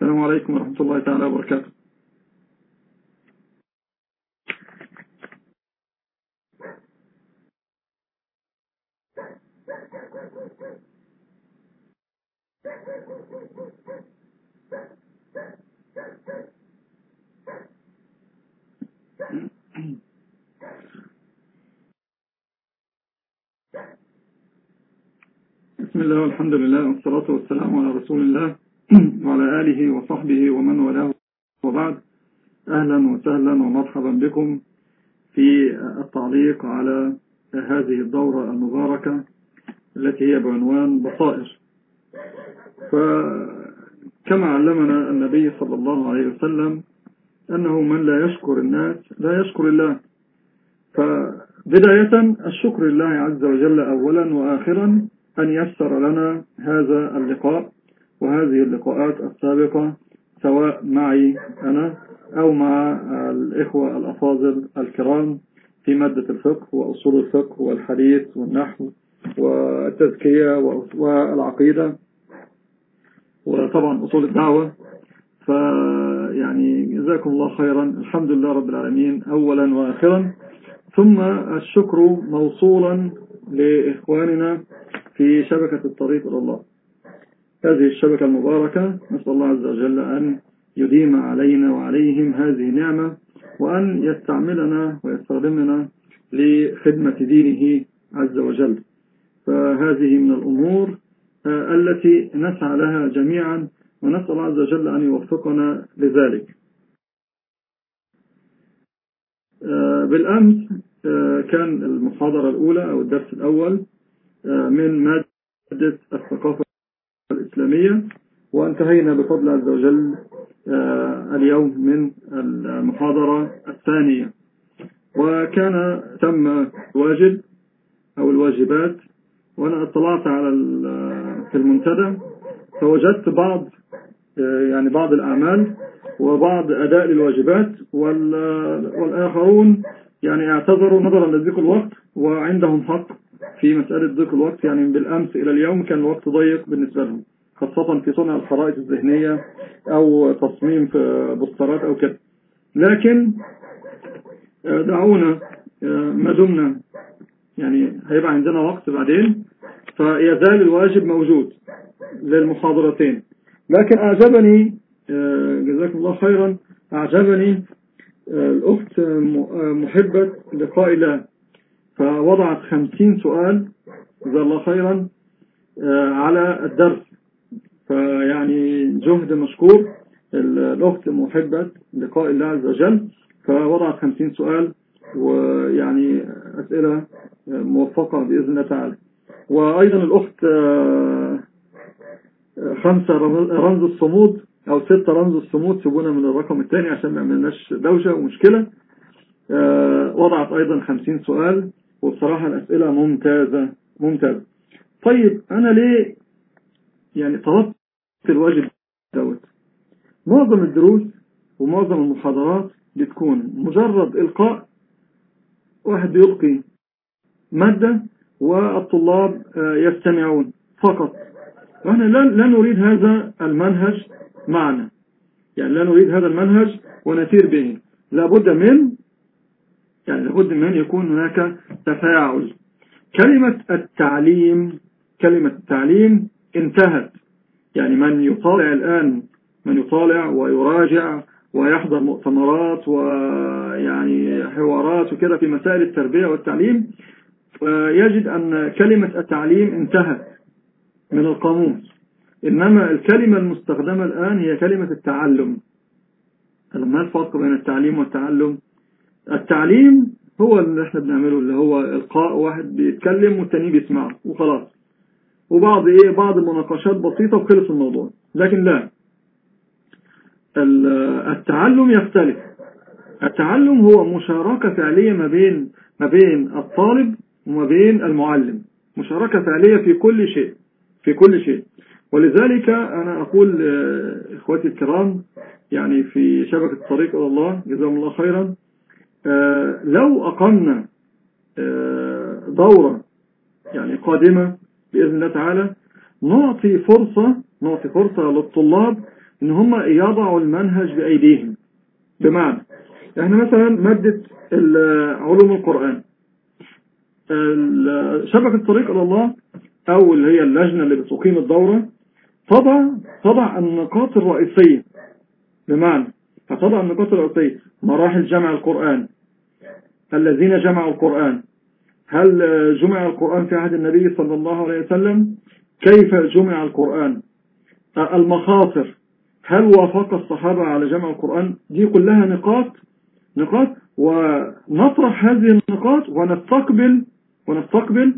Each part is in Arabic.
السلام عليكم ورحمة الله تعالى وبركاته. بسم الله والحمد لله والصلاة والسلام على رسول الله. وعلى آله وصحبه ومن والاه. وبعد أهلا وسهلا ومرحبا بكم في التعليق على هذه الدورة المباركة التي هي بعنوان بصائر. فكما علمنا النبي صلى الله عليه وسلم أنه من لا يشكر الناس لا يشكر الله. فبداية الشكر لله عز وجل أولا وآخرا أن يسر لنا هذا اللقاء. وهذه اللقاءات السابقة سواء معي أنا أو مع الإخوة الأفاضل الكرام في مادة الفقه وأصول الفقه والحديث والنحو والتزكية والعقيدة وطبعا أصول الدعوة. فيعني جزاكم الله خيرا. الحمد لله رب العالمين أولا وآخرا. ثم الشكر موصولا لإخواننا في شبكة الطريق إلى الله. هذه الشبكة المباركة نسأل الله عز وجل أن يديم علينا وعليهم هذه النعمة وأن يستعملنا ويستخدمنا لخدمة دينه عز وجل. فهذه من الأمور التي نسعى لها جميعا ونسأل الله عز وجل أن يوفقنا لذلك. بالأمس كان المحاضرة الأولى أو الدرس الأول من مادة الثقافة الإسلامية وانتهينا بفضل عز وجل اليوم من المحاضرة الثانية. وكان تم واجب أو الواجبات وأنا اطلعت على في المنتدى فوجدت بعض يعني بعض الأعمال وبعض أداء للواجبات والآخرون يعني اعتذروا نظرا لضيق الوقت وعندهم حق في مسألة ضيق الوقت يعني بالأمس إلى اليوم كان الوقت ضيق بالنسبة لهم خاصة في صنع الخرائط الذهنية أو تصميم في بوسترات أو كده. لكن دعونا ما دمنا يعني هيبقى عندنا وقت بعدين فيزال الواجب موجود للمحاضرتين. لكن أعجبني جزاكم الله خيرا أعجبني الأخت محبة لقاء الله فوضعت خمسين سؤال جزا الله خيرا على الدرس. فيعني جهد مشكور الأخت محبة لقاء الله عز وجل فوضعت خمسين سؤال ويعني أسئلة موفقة بإذن الله تعالى. وأيضا الأخت خمسة رمز الصمود أو ستة رمز الصمود سيبونا من الرقم الثاني عشان ما عملناش دوشة ومشكلة. وضعت أيضا خمسين سؤال وبصراحة الأسئلة ممتازة ممتازة. طيب أنا ليه يعني طلبت الواجب دوت؟ معظم الدروس ومعظم المحاضرات بتكون مجرد إلقاء واحد بيلقي مادة والطلاب يستمعون فقط. وإحنا لا نريد هذا المنهج معنا. يعني لا نريد هذا المنهج ونسير به. لابد من يعني لابد من أن يكون هناك تفاعل. كلمة التعليم كلمة التعليم انتهت. يعني من يطالع الآن من يطالع ويراجع ويحضر مؤتمرات ويعني حوارات وكده في مسائل التربية والتعليم يجد أن كلمة التعليم انتهت من القاموس. إنما الكلمة المستخدمة الآن هي كلمة التعلم. ما الفرق بين التعليم والتعلم؟ التعليم هو اللي إحنا بنعمله اللي هو إلقاء واحد بيتكلم والتاني بيسمعه وخلاص. وبعض إيه بعض المناقشات بسيطة وخلص الموضوع. لكن لا. التعلم يختلف. التعلم هو مشاركة فعلية ما بين ما بين الطالب وما بين المعلم. مشاركة فعلية في كل شيء في كل شيء. ولذلك أنا أقول إخواتي الكرام يعني في شبكة الطريق إلى الله جزاهم الله خيرا. لو أقمنا دورة يعني قادمة بإذن الله تعالى نعطي فرصة نعطي فرصة للطلاب إن هم يضعوا المنهج بأيديهم. بمعنى إحنا مثلا مادة علوم القرآن. شبكة طريق إلى الله أو اللي هي اللجنة اللي بتقيم الدورة تضع تضع النقاط الرئيسية. بمعنى فتضع النقاط الرئيسية مراحل جمع القرآن. الذين جمعوا القرآن. هل جمع القرآن في عهد النبي صلى الله عليه وسلم؟ كيف جمع القرآن؟ المخاطر. هل وافق الصحابة على جمع القرآن؟ دي كلها نقاط نقاط. ونطرح هذه النقاط ونستقبل ونستقبل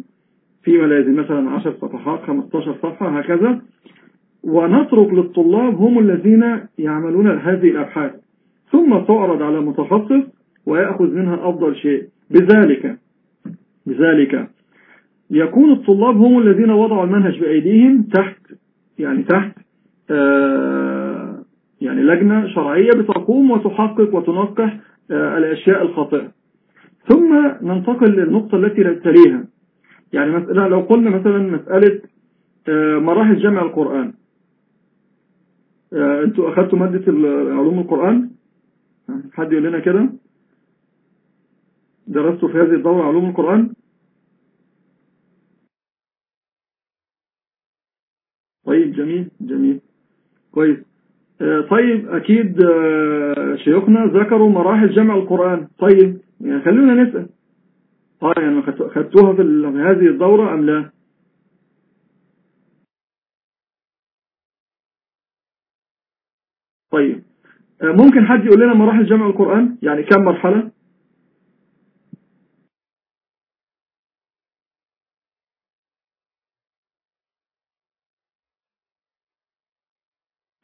في ملازم مثلا 10 صفحات 15 صفحة هكذا. ونترك للطلاب هم الذين يعملون هذه الأبحاث. ثم تعرض على متخصص ويأخذ منها أفضل شيء. بذلك بذلك يكون الطلاب هم الذين وضعوا المنهج بأيديهم تحت يعني تحت آه يعني لجنة شرعية بتقوم وتحقق وتنقح آه الأشياء الخاطئة. ثم ننتقل للنقطة التي تليها. يعني مسألة لو قلنا مثلا مسألة آه مراحل جمع القرآن. أنتوا أخذتوا مادة علوم القرآن؟ حد يقول لنا كده؟ درستوا في هذه الدورة علوم القرآن؟ طيب جميل جميل. كويس. طيب أكيد شيوخنا ذكروا مراحل جمع القرآن. طيب يعني خلونا نسأل. آه يعني خدتوها في هذه الدورة أم لا؟ طيب. ممكن حد يقول لنا مراحل جمع القرآن؟ يعني كم مرحلة؟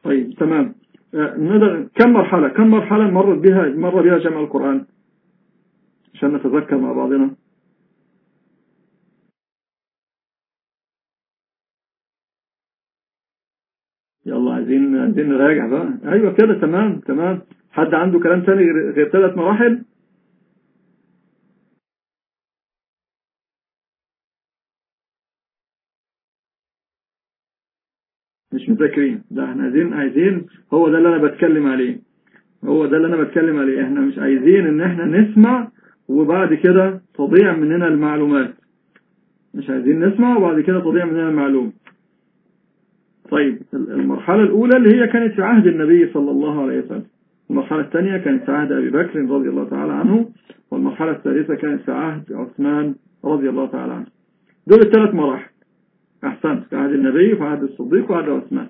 طيب تمام. نقدر كم مرحلة؟ كم مرحلة مرت بها مر بها جمع القرآن؟ عشان نتذكر مع بعضنا. يلا عايزين عايزين نراجع بقى. أيوه كده تمام تمام. حد عنده كلام ثاني غير ثلاث مراحل؟ مش مذاكرين. ده إحنا عايزين عايزين هو ده اللي أنا بتكلم عليه. هو ده اللي أنا بتكلم عليه. إحنا مش عايزين إن إحنا نسمع وبعد كده تضيع مننا المعلومات. مش عايزين نسمع وبعد كده تضيع مننا المعلومة. طيب المرحلة الأولى اللي هي كانت في عهد النبي صلى الله عليه وسلم. المرحلة الثانية كانت في عهد أبي بكر رضي الله تعالى عنه والمرحلة الثالثة كانت في عهد عثمان رضي الله تعالى عنه. دول الثلاث مراحل. أحسنت في عهد النبي وفي عهد الصديق وعهد عثمان.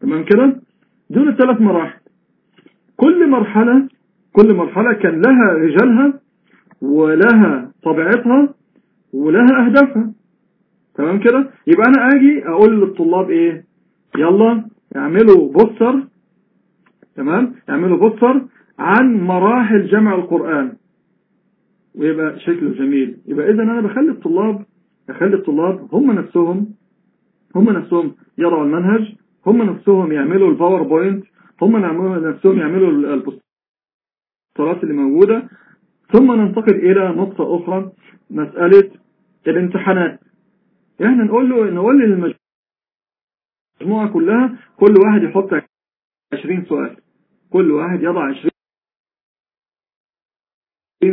تمام كده؟ دول الثلاث مراحل. كل مرحلة كل مرحلة كان لها رجالها ولها طبيعتها ولها أهدافها. تمام كده؟ يبقى أنا أجي أقول للطلاب إيه؟ يلا اعملوا poster تمام؟ اعملوا poster عن مراحل جمع القرآن. ويبقى شكله جميل. يبقى إذا أنا بخلي الطلاب أخلي الطلاب هم نفسهم هم نفسهم يضعوا المنهج هم نفسهم يعملوا ال PowerPoint هم نفسهم يعملوا البوسترات اللي موجودة. ثم ننتقل إلى نقطة أخرى مسألة الامتحانات. يعني نقول له نقول للمجموعة كلها كل واحد يحط 20 سؤال. كل واحد يضع 20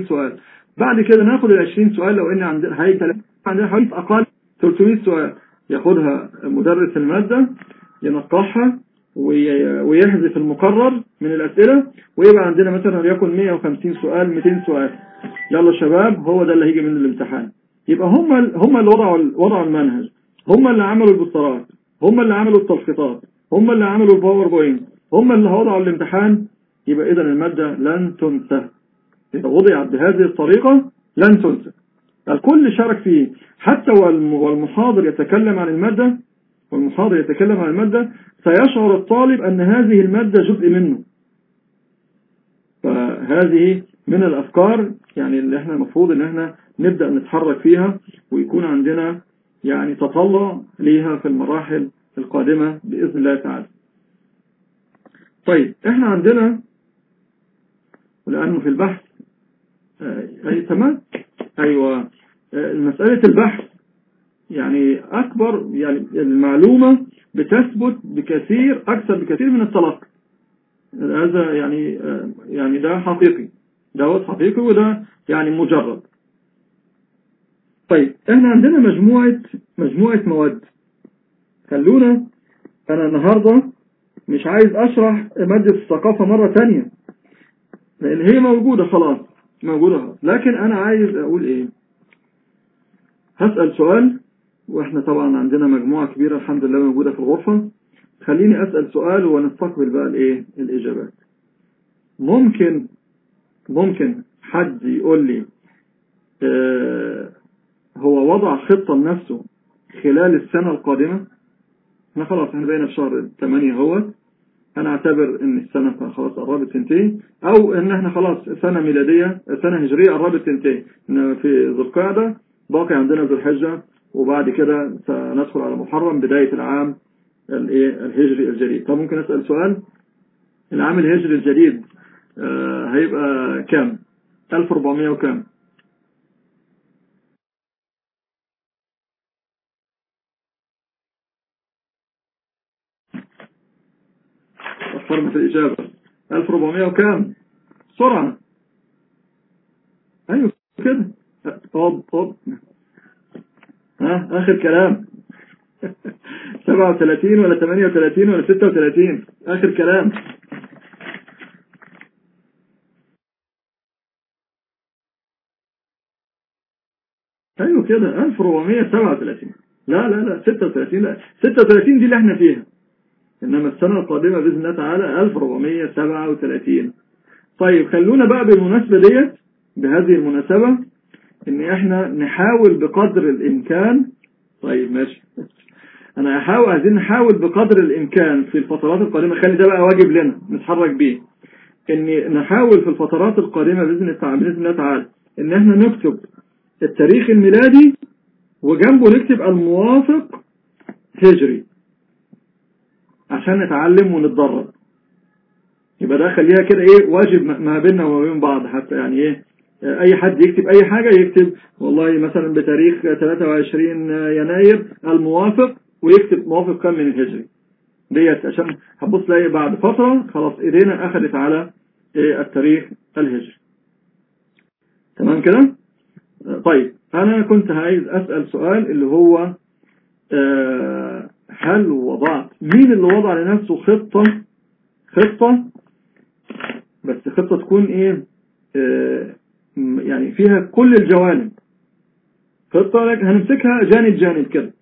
سؤال. بعد كده ناخد ال 20 سؤال لو إن عندنا هيكل عندنا حوالي أقل 300 سؤال. ياخدها مدرس المادة ينقحها ويحذف المقرر من الأسئلة ويبقى عندنا مثلا وليكن 150 سؤال 200 سؤال. يلا شباب هو ده اللي هيجي من الامتحان. يبقى هم هم اللي وضعوا وضعوا المنهج. هم اللي عملوا البوسترات هم اللي عملوا التلخيصات هم اللي عملوا الباوربوينت هم اللي وضعوا الامتحان. يبقى اذا المادة لن تنسى. إذا وضعت بهذه الطريقة لن تنسى. الكل شارك فيه. حتى والمحاضر يتكلم عن المادة والمحاضر يتكلم عن المادة سيشعر الطالب أن هذه المادة جزء منه. فهذه من الأفكار يعني اللي إحنا المفروض إن إحنا نبدأ نتحرك فيها ويكون عندنا يعني تطلع ليها في المراحل القادمة بإذن الله تعالى. طيب إحنا عندنا ولأنه في البحث أي تمام؟ أيوة مسألة البحث يعني أكبر يعني المعلومة بتثبت بكثير أكثر بكثير من التلقي هذا يعني يعني ده حقيقي. ده حقيقي وده يعني مجرد. طيب إحنا عندنا مجموعة مجموعة مواد. خلونا أنا النهاردة مش عايز أشرح مادة الثقافة مرة تانية لأن هي موجودة خلاص موجودة لكن أنا عايز أقول إيه؟ هسأل سؤال وإحنا طبعا عندنا مجموعة كبيرة الحمد لله موجودة في الغرفة. خليني أسأل سؤال ونستقبل بقى الإيه؟ الإجابات. ممكن ممكن حد يقول لي آه هو وضع خطة لنفسه خلال السنة القادمة؟ إحنا خلاص إحنا بقينا في شهر 8 هو أنا اعتبر ان السنة خلاص قربت تنتهي أو ان إحنا خلاص سنة ميلادية سنة هجرية قربت تنتهي. إن في ذو القعدة باقي عندنا ذو الحجة وبعد كده سندخل على محرم بداية العام الهجري الجديد. طب ممكن أسأل سؤال؟ العام الهجري الجديد آه هيبقى كام؟ 1400 وكام؟ في الإجابة. 1400 وكام؟ سرعة. أيوة كده. طب طب. ها آخر كلام. 37 ولا 38 ولا 36 آخر كلام. أيوه كده. 1437 لا لا لا 36 لا. 36 دي اللي إحنا فيها. إنما السنة القادمة بإذن الله تعالى 1437 طيب خلونا بقى بالمناسبة ديت بهذه المناسبة إن إحنا نحاول بقدر الإمكان طيب ماشي. أنا أحاول عايزين نحاول بقدر الإمكان في الفترات القادمة خلي ده بقى واجب لنا نتحرك بيه. إن نحاول في الفترات القادمة بإذن الله تعالى إن إحنا نكتب التاريخ الميلادي وجنبه نكتب الموافق هجري. عشان نتعلم ونتدرب. يبقى ده خليها كده إيه واجب ما بيننا وما بين بعض. حتى يعني إيه أي حد يكتب أي حاجة يكتب والله مثلا بتاريخ 23 يناير الموافق ويكتب موافق كم من الهجري. ديت عشان هتبص تلاقي بعد فترة خلاص إيدينا أخذت على إيه التاريخ الهجري. تمام كده؟ طيب أنا كنت عايز أسأل سؤال اللي هو آه هل وضعت مين اللي وضع لنفسه خطة؟ خطة؟ بس خطة تكون إيه؟ آه يعني فيها كل الجوانب. خطة لك هنمسكها جانب جانب كده.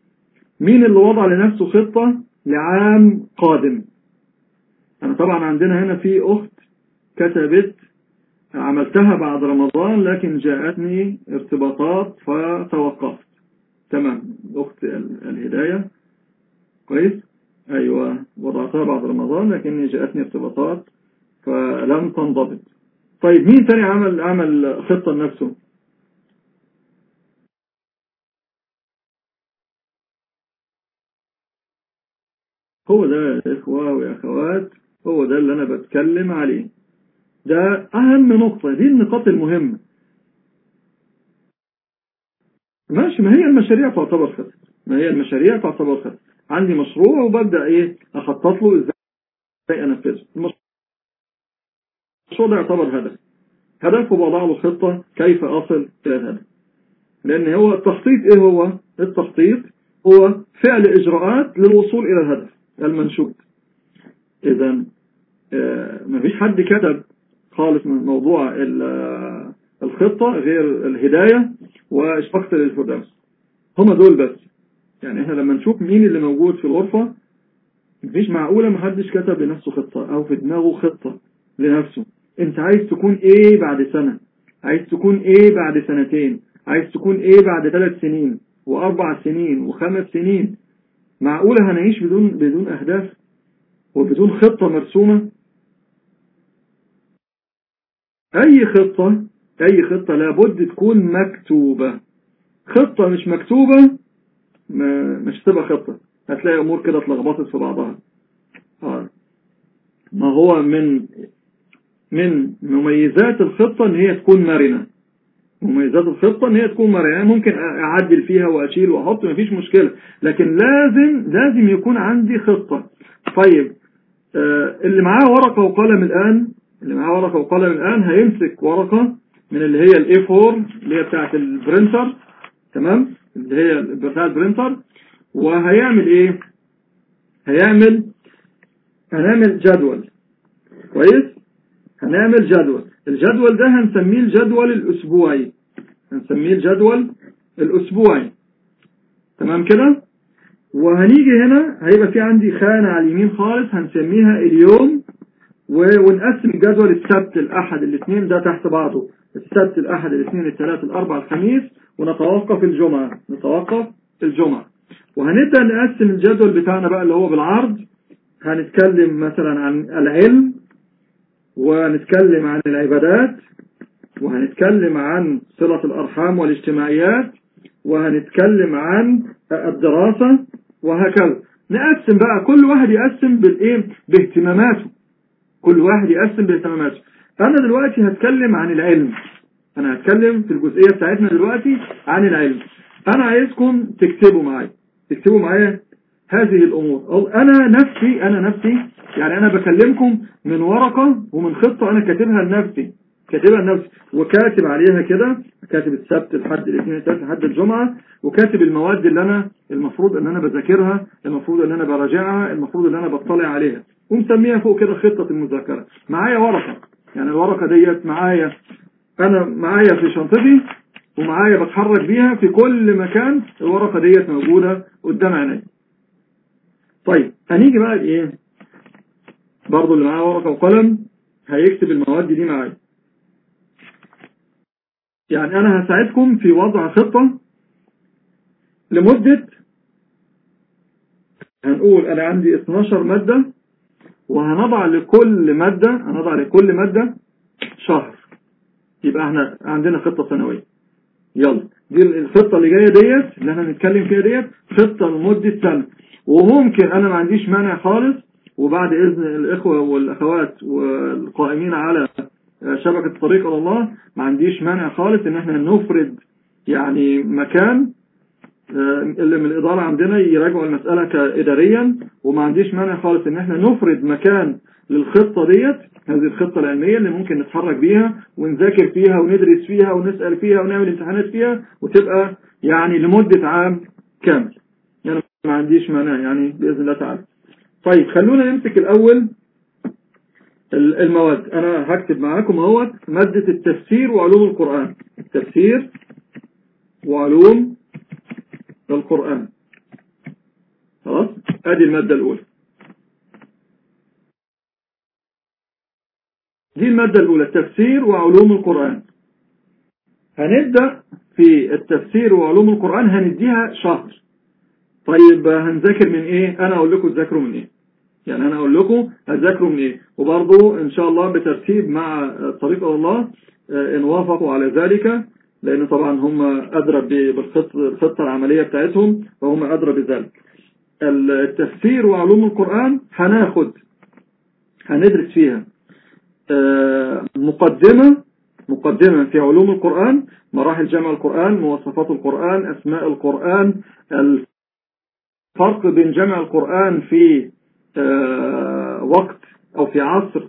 مين اللي وضع لنفسه خطة؟ لعام قادم. أنا طبعا عندنا هنا في أخت كتبت عملتها بعد رمضان لكن جاءتني ارتباطات فتوقفت. تمام. أخت الهداية. كويس؟ أيوه. وضعتها بعد رمضان لكن جاءتني ارتباطات فلم تنضبط. طيب مين تاني عمل عمل خطة لنفسه؟ هو ده يا إخوة ويا اخوات هو ده اللي أنا بتكلم عليه. ده أهم نقطة دي النقاط المهمة. ماشي ما هي المشاريع تعتبر خطة. ما هي المشاريع تعتبر خطة. عندي مشروع وببدأ إيه؟ أخطط له إزاي أنفذه. المشروع ده يعتبر هدف. هدف وبضع له خطة كيف أصل إلى الهدف. لأن هو التخطيط إيه هو؟ التخطيط هو فعل إجراءات للوصول إلى الهدف المنشود. إذا آه مفيش حد كتب خالص من موضوع الخطة غير الهداية واشفقت للفردوس هما دول بس. يعني إحنا لما نشوف مين اللي موجود في الغرفة مفيش معقولة محدش كتب لنفسه خطة أو في دماغه خطة لنفسه. أنت عايز تكون إيه بعد سنة؟ عايز تكون إيه بعد سنتين؟ عايز تكون إيه بعد ثلاث سنين؟ وأربع سنين؟ وخمس سنين؟ معقولة هنعيش بدون بدون أهداف؟ وبدون خطة مرسومة؟ أي خطة أي خطة لابد تكون مكتوبة. خطة مش مكتوبة مش تبقى خطة. هتلاقي أمور كده اتلخبطت في بعضها. آه. ما هو من من مميزات الخطة إن هي تكون مرنة. مميزات الخطة إن هي تكون مرنة يعني ممكن أعدل فيها وأشيل وأحط مفيش مشكلة. لكن لازم لازم يكون عندي خطة. طيب. آه اللي معاه ورقة وقلم الآن اللي معاه ورقة وقلم الآن هيمسك ورقة من اللي هي ال A4 اللي هي بتاعت ال printer. تمام؟ اللي هي بتاعت ال printer وهيعمل إيه؟ هيعمل هنعمل جدول. كويس؟ هنعمل جدول. الجدول ده هنسميه الجدول الأسبوعي. هنسميه الجدول الأسبوعي. تمام كده؟ وهنيجي هنا هيبقى في عندي خانة على اليمين خالص هنسميها اليوم. ونقسم جدول السبت الأحد الاثنين ده تحت بعضه. السبت الأحد الاثنين الثلاث الأربع الخميس. ونتوقف الجمعة. نتوقف الجمعة. وهنبدأ نقسم الجدول بتاعنا بقى اللي هو بالعرض. هنتكلم مثلا عن العلم ونتكلم عن العبادات وهنتكلم عن صلة الأرحام والاجتماعيات وهنتكلم عن الدراسة وهكذا. نقسم بقى. كل واحد يقسم بالايه باهتماماته. كل واحد يقسم باهتماماته. أنا دلوقتي هتكلم عن العلم. أنا هتكلم في الجزئية بتاعتنا دلوقتي عن العلم. أنا عايزكم تكتبوا معايا. تكتبوا معايا هذه الأمور. أنا نفسي أنا نفسي يعني أنا بكلمكم من ورقة ومن خطة أنا كاتبها لنفسي. كاتبها لنفسي. وكاتب عليها كده كاتب السبت لحد الاثنين الثلاث لحد الجمعة وكاتب المواد اللي أنا المفروض إن أنا بذاكرها المفروض إن أنا براجعها المفروض إن أنا بطلع عليها. ومسميها فوق كده خطة المذاكرة. معايا ورقة. يعني الورقة ديت معايا أنا معايا في شنطتي ومعايا بتحرك بيها في كل مكان الورقة ديت موجودة قدام عيني. طيب هنيجي بقى لإيه؟ برضه اللي معاه ورقة وقلم هيكتب المواد دي معايا. يعني أنا هساعدكم في وضع خطة لمدة هنقول أنا عندي 12 مادة وهنضع لكل مادة هنضع لكل مادة شهر. يبقى إحنا عندنا خطة سنوية. يلا. دي الخطة اللي جاية ديت اللي إحنا هنتكلم فيها ديت خطة لمدة سنة. وممكن أنا ما عنديش مانع خالص وبعد إذن الإخوة والأخوات والقائمين على شبكة طريق الله ما عنديش مانع خالص إن إحنا نفرد يعني مكان اللي من الإدارة عندنا يراجعوا المسألة كإداريا وما عنديش مانع خالص إن إحنا نفرد مكان للخطة ديت هذه الخطة العلمية اللي ممكن نتحرك بيها ونذاكر فيها وندرس فيها ونسأل فيها ونعمل امتحانات فيها وتبقى يعني لمدة عام كامل. يعني ما عنديش مانع يعني بإذن الله تعالى. طيب خلونا نمسك الأول المواد. أنا هكتب معاكم أهوت مادة التفسير وعلوم القرآن. التفسير وعلوم القرآن خلاص؟ ادي المادة الأولى. دي المادة الأولى التفسير وعلوم القرآن. هنبدأ في التفسير وعلوم القرآن هنديها شهر. طيب هنذاكر من إيه؟ أنا أقول لكم تذاكروا من إيه؟ يعني أنا أقول لكم هتذاكروا من إيه؟ وبرضه إن شاء الله بترتيب مع طريق الله إن وافقوا على ذلك. لأن طبعا هم أدرى بالخطة العملية بتاعتهم وهم أدرى بذلك. التفسير وعلوم القرآن هناخد هندرس فيها. مقدمة مقدمة في علوم القرآن مراحل جمع القرآن مواصفات القرآن أسماء القرآن الفرق بين جمع القرآن في وقت أو في عصر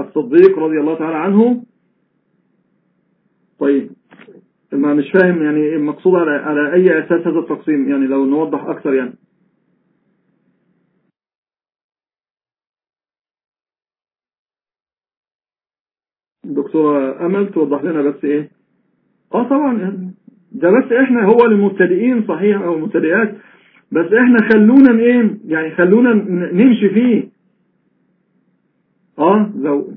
الصديق رضي الله تعالى عنه طيب. ما مش فاهم يعني المقصود على, على أي أساس هذا التقسيم؟ يعني لو نوضح أكثر يعني. دكتورة أمل توضح لنا بس إيه؟ آه طبعا. ده بس إحنا هو للمبتدئين صحيح أو المبتدئات بس إحنا خلونا إيه؟ يعني خلونا نمشي فيه. آه لو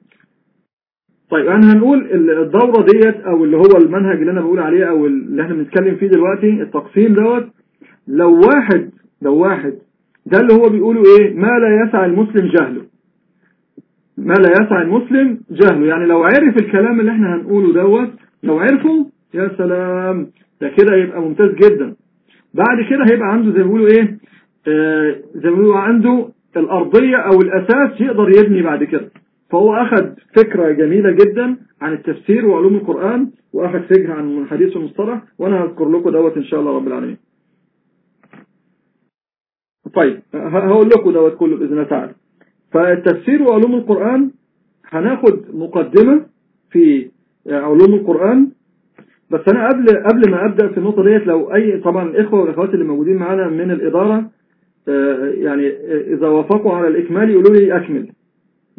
طيب أنا هنقول الدورة ديت أو اللي هو المنهج اللي أنا بقول عليه أو اللي إحنا بنتكلم فيه دلوقتي التقسيم دوت لو واحد لو واحد ده اللي هو بيقولوا إيه؟ ما لا يسع المسلم جهله. ما لا يسع المسلم جهله. يعني لو عرف الكلام اللي إحنا هنقوله دوت لو عرفه يا سلام ده كده يبقى ممتاز جدا. بعد كده هيبقى عنده زي ما بيقولوا إيه؟ آه زي ما بيقولوا عنده الأرضية أو الأساس يقدر يبني بعد كده. فهو أخذ فكرة جميلة جدا عن التفسير وعلوم القرآن وأخذ فكرة عن حديث المصطلح وأنا هذكر لكم دوت إن شاء الله رب العالمين. طيب هقول لكم دوت كله بإذن الله تعالى. فالتفسير وعلوم القرآن هناخد مقدمة في علوم القرآن بس أنا قبل قبل ما أبدأ في النقطة ديت لو أي طبعا الإخوة والأخوات اللي موجودين معانا من الإدارة يعني إذا وافقوا على الإكمال يقولوا لي أكمل.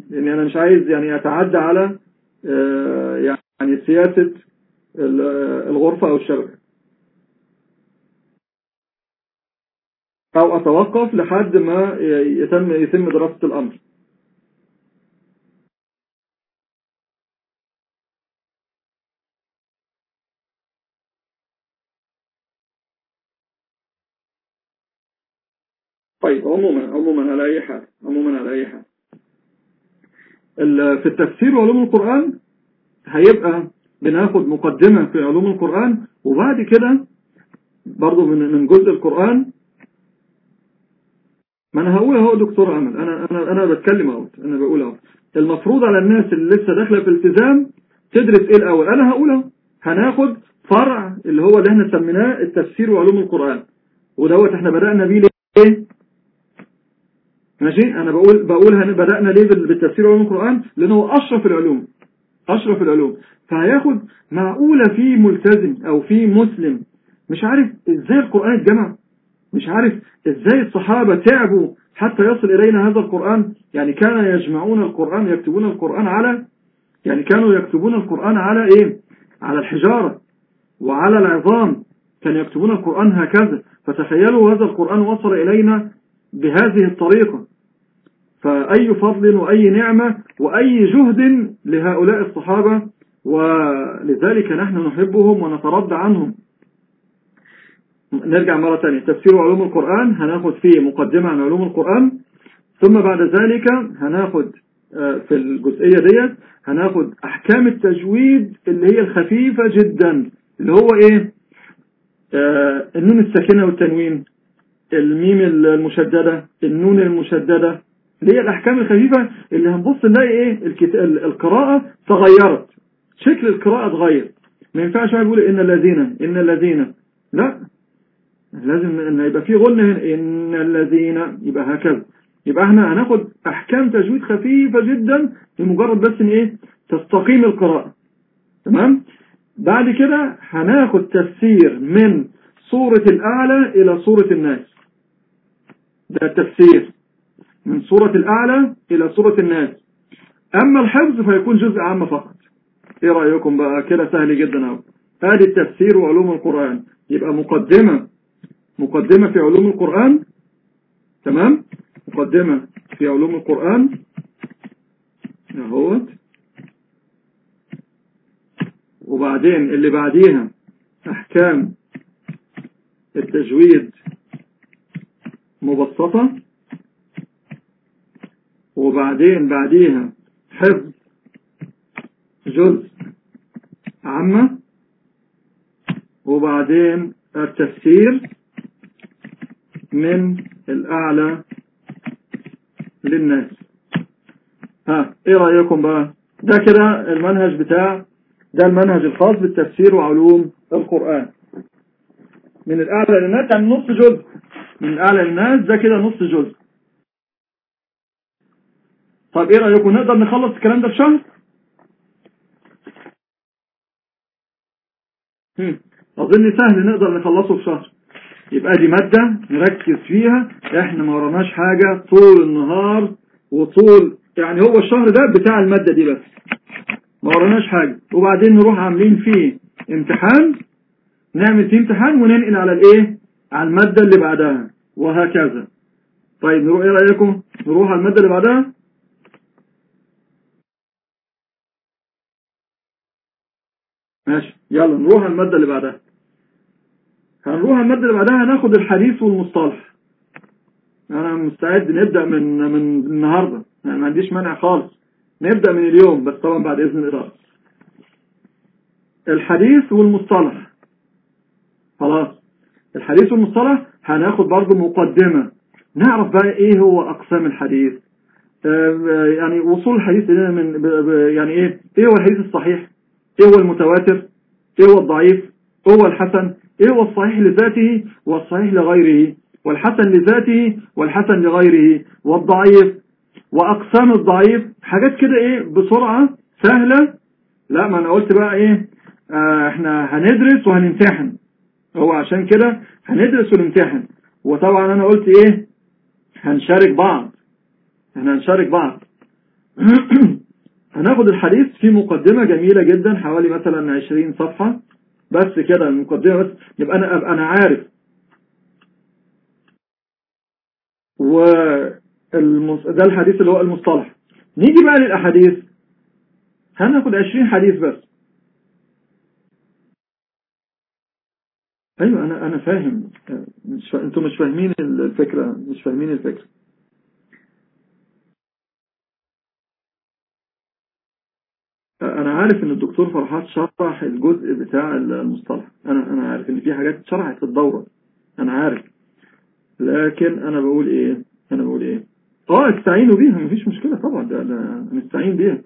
لأن أنا مش عايز يعني أتعدى على يعني سياسة الغرفة أو الشبكة. أو أتوقف لحد ما يتم يتم دراسة الأمر. طيب عموما عموما على أي حال عموما على أي حال. في التفسير وعلوم القرآن هيبقى بناخد مقدمة في علوم القرآن وبعد كده برضو من جزء القرآن. ما أنا هقول أهو دكتور امل أنا أنا أنا بتكلم أهو أنا بقول أهو. المفروض على الناس اللي لسه داخلة في التزام تدرس إيه الأول؟ أنا هقول أهو هناخد فرع اللي هو اللي إحنا سميناه التفسير وعلوم القرآن. ودوت إحنا بدأنا بيه ليه؟ ماشي؟ أنا بقول بقول بدأنا ليه بالتفسير وعلوم القرآن؟ لأنه أشرف العلوم. أشرف العلوم. فهياخد معقولة في ملتزم أو في مسلم. مش عارف إزاي القرآن اتجمع. مش عارف إزاي الصحابة تعبوا حتى يصل إلينا هذا القرآن. يعني كانوا يجمعون القرآن يكتبون القرآن على يعني كانوا يكتبون القرآن على إيه؟ على الحجارة وعلى العظام. كانوا يكتبون القرآن هكذا. فتخيلوا هذا القرآن وصل إلينا بهذه الطريقة. فأي فضل وأي نعمة وأي جهد لهؤلاء الصحابة ولذلك نحن نحبهم ونترد عنهم. نرجع مرة ثانية تفسير علوم القرآن هناخد فيه مقدمة عن علوم القرآن. ثم بعد ذلك هناخد في الجزئية ديت هناخد أحكام التجويد اللي هي الخفيفة جدا اللي هو إيه؟ آه النون الساكنة والتنوين. الميم المشددة النون المشددة اللي هي الأحكام الخفيفة اللي هنبص نلاقي إيه؟ القراءة تغيرت. شكل القراءة اتغير. ما ينفعش واحد يقول إن الذين إن الذين. لا. لازم إن يبقى في هنا. إن الذين. يبقى هكذا. يبقى إحنا هناخد أحكام تجويد خفيفة جدا لمجرد بس إن إيه؟ تستقيم القراءة. تمام؟ بعد كده هناخد تفسير من سورة الأعلى إلى سورة الناس. ده التفسير من سورة الأعلى إلى سورة الناس. أما الحفظ فيكون جزء عام فقط. إيه رأيكم بقى؟ كده سهل جدا اهو ادي التفسير وعلوم القرآن. يبقى مقدمة. مقدمة في علوم القرآن. تمام؟ مقدمة في علوم القرآن. أهوت. وبعدين اللي بعديها أحكام التجويد. مبسطة. وبعدين بعديها حفظ جزء عامة. وبعدين التفسير من الأعلى للناس. ها إيه رأيكم بقى؟ ده كده المنهج بتاع ده المنهج الخاص بالتفسير وعلوم القرآن. من الأعلى للناس يعني نص جزء. من الأعلى للناس ده كده نص جزء. طب إيه رأيكم؟ نقدر نخلص الكلام ده في شهر؟ أظن سهل نقدر نخلصه في شهر. يبقى دي مادة نركز فيها. إحنا ما وراناش حاجة طول النهار وطول يعني هو الشهر ده بتاع المادة دي بس. ما وراناش حاجة. وبعدين نروح عاملين فيه امتحان نعمل فيه امتحان وننقل على الإيه؟ على المادة اللي بعدها وهكذا. طيب نروح إيه رأيكم؟ نروح على المادة اللي بعدها؟ ماشي يلا نروح على المادة اللي بعدها. هنروح على المادة اللي بعدها هناخد الحديث والمصطلح. أنا مستعد نبدأ من من النهاردة. يعني ما عنديش مانع خالص. نبدأ من اليوم بس طبعا بعد إذن الإدارة الحديث والمصطلح. خلاص. الحديث والمصطلح هناخد برضو مقدمة. نعرف بقى إيه هو أقسام الحديث. يعني وصول الحديث إلينا من يعني إيه؟ إيه هو الحديث الصحيح؟ إيه هو المتواتر؟ إيه هو الضعيف؟ إيه هو الحسن؟ إيه هو الصحيح لذاته والصحيح لغيره؟ والحسن لذاته والحسن لغيره؟ والضعيف وأقسام الضعيف؟ حاجات كده إيه؟ بسرعة سهلة. لا ما أنا قلت بقى إيه؟ آه إحنا هندرس وهنمتحن. هو عشان كده هندرس ونمتحن وطبعا أنا قلت إيه؟ هنشارك بعض. إحنا هنشارك بعض. هناخد الحديث في مقدمة جميلة جدا حوالي مثلا 20 صفحة. بس كده المقدمة بس يبقى أنا أبقى أنا عارف. و ده الحديث اللي هو المصطلح. نيجي بقى للأحاديث. هناخد 20 حديث بس. أيوه أنا أنا فاهم. مش فا... أنتوا مش فاهمين الفكرة مش فاهمين الفكرة. أنا عارف إن الدكتور فرحات شرح الجزء بتاع المصطلح. أنا أنا عارف إن في حاجات شرحت في الدورة. أنا عارف. لكن أنا بقول إيه؟ أنا بقول إيه؟ آه استعينوا بيها. مفيش مشكلة طبعا. ده, ده نستعين بيها.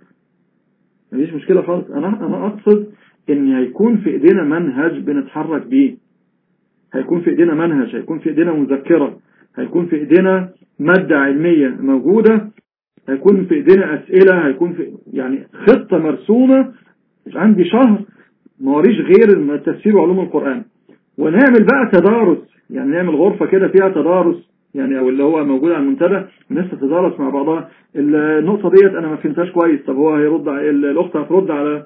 مفيش مشكلة خالص. أنا أنا أقصد إن هيكون في إيدينا منهج بنتحرك بيه. هيكون في إيدينا منهج هيكون في إيدينا مذكرة هيكون في إيدينا مادة علمية موجودة هيكون في إيدينا أسئلة هيكون في يعني خطة مرسومة مش عندي شهر ما وريش غير تفسير وعلوم القرآن. ونعمل بقى تدارس يعني نعمل غرفة كده فيها تدارس يعني أو اللي هو موجود على المنتدى الناس تتدارس مع بعضها. النقطة ديت أنا ما فهمتهاش كويس طب هو هيرد الأخت هترد على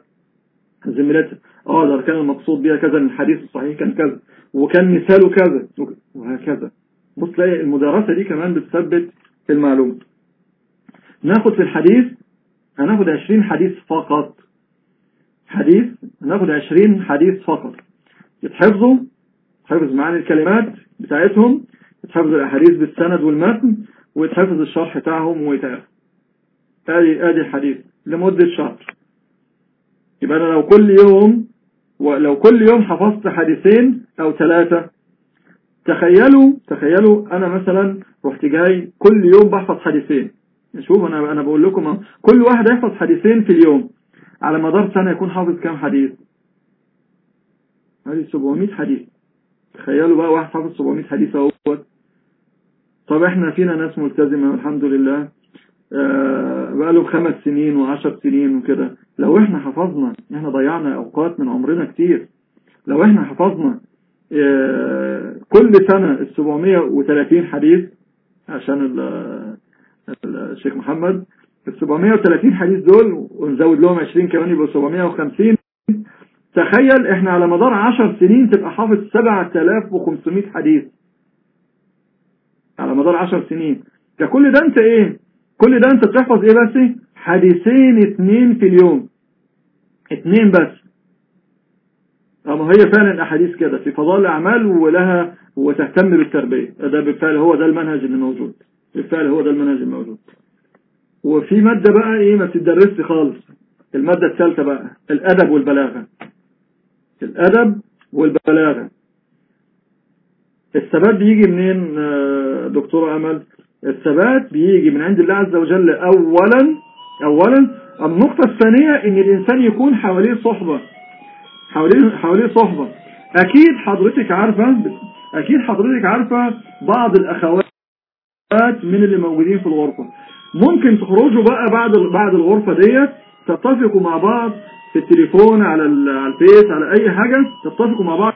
زميلتها. آه ده كان المقصود بيها كذا الحديث الصحيح كان كذا وكان مثاله كذا وهكذا. بص تلاقي المدارسة دي كمان بتثبت المعلومة. ناخد في الحديث هناخد 20 حديث فقط. حديث هناخد 20 حديث فقط. يتحفظوا تحفظ معاني الكلمات بتاعتهم يتحفظ الأحاديث بالسند والمتن ويتحفظ الشرح بتاعهم ويتعرف. آدي آدي الحديث لمدة شهر. يبقى أنا لو كل يوم ولو كل يوم حفظت حديثين أو ثلاثة تخيلوا تخيلوا أنا مثلا رحت جاي كل يوم بحفظ حديثين. شوف أنا أنا بقول لكم كل واحد يحفظ حديثين في اليوم. على مدار سنة يكون حافظ كام حديث؟ هذه 700 حديث. تخيلوا بقى واحد حافظ 700 حديث اهوت طب إحنا فينا ناس ملتزمة الحمد لله. آه بقى له خمس سنين وعشر سنين وكده. لو إحنا حفظنا إحنا ضيعنا اوقات من عمرنا كتير. لو إحنا حفظنا آه كل سنة ال 730 حديث عشان الشيخ محمد ال 730 حديث دول ونزود لهم 20 كمان يبقوا 750 تخيل إحنا على مدار 10 سنين تبقى حافظ 7500 حديث. على مدار 10 سنين. ده كل ده انت إيه؟ كل ده انت بتحفظ إيه بس؟ حديثين اتنين في اليوم. اتنين بس. اما هي فعلا أحاديث كده في فضائل الأعمال ولها وتهتم بالتربية. ده بالفعل هو ده المنهج اللي موجود. بالفعل هو ده المنهج الموجود وفي مادة بقى إيه؟ ما بتدرسش خالص. المادة الثالثة بقى الأدب والبلاغة. الأدب والبلاغة. الثبات بيجي منين دكتورة أمل؟ الثبات بيجي من عند الله عز وجل اولا اولا. النقطة الثانية إن الإنسان يكون حواليه صحبة. حواليه, حواليه صحبة. أكيد حضرتك عارفة أكيد حضرتك عارفة بعض الأخوات من اللي موجودين في الغرفة. ممكن تخرجوا بقى بعد بعد الغرفة ديت تتفقوا مع بعض في التليفون على الفيس على أي حاجة تتفقوا مع بعض.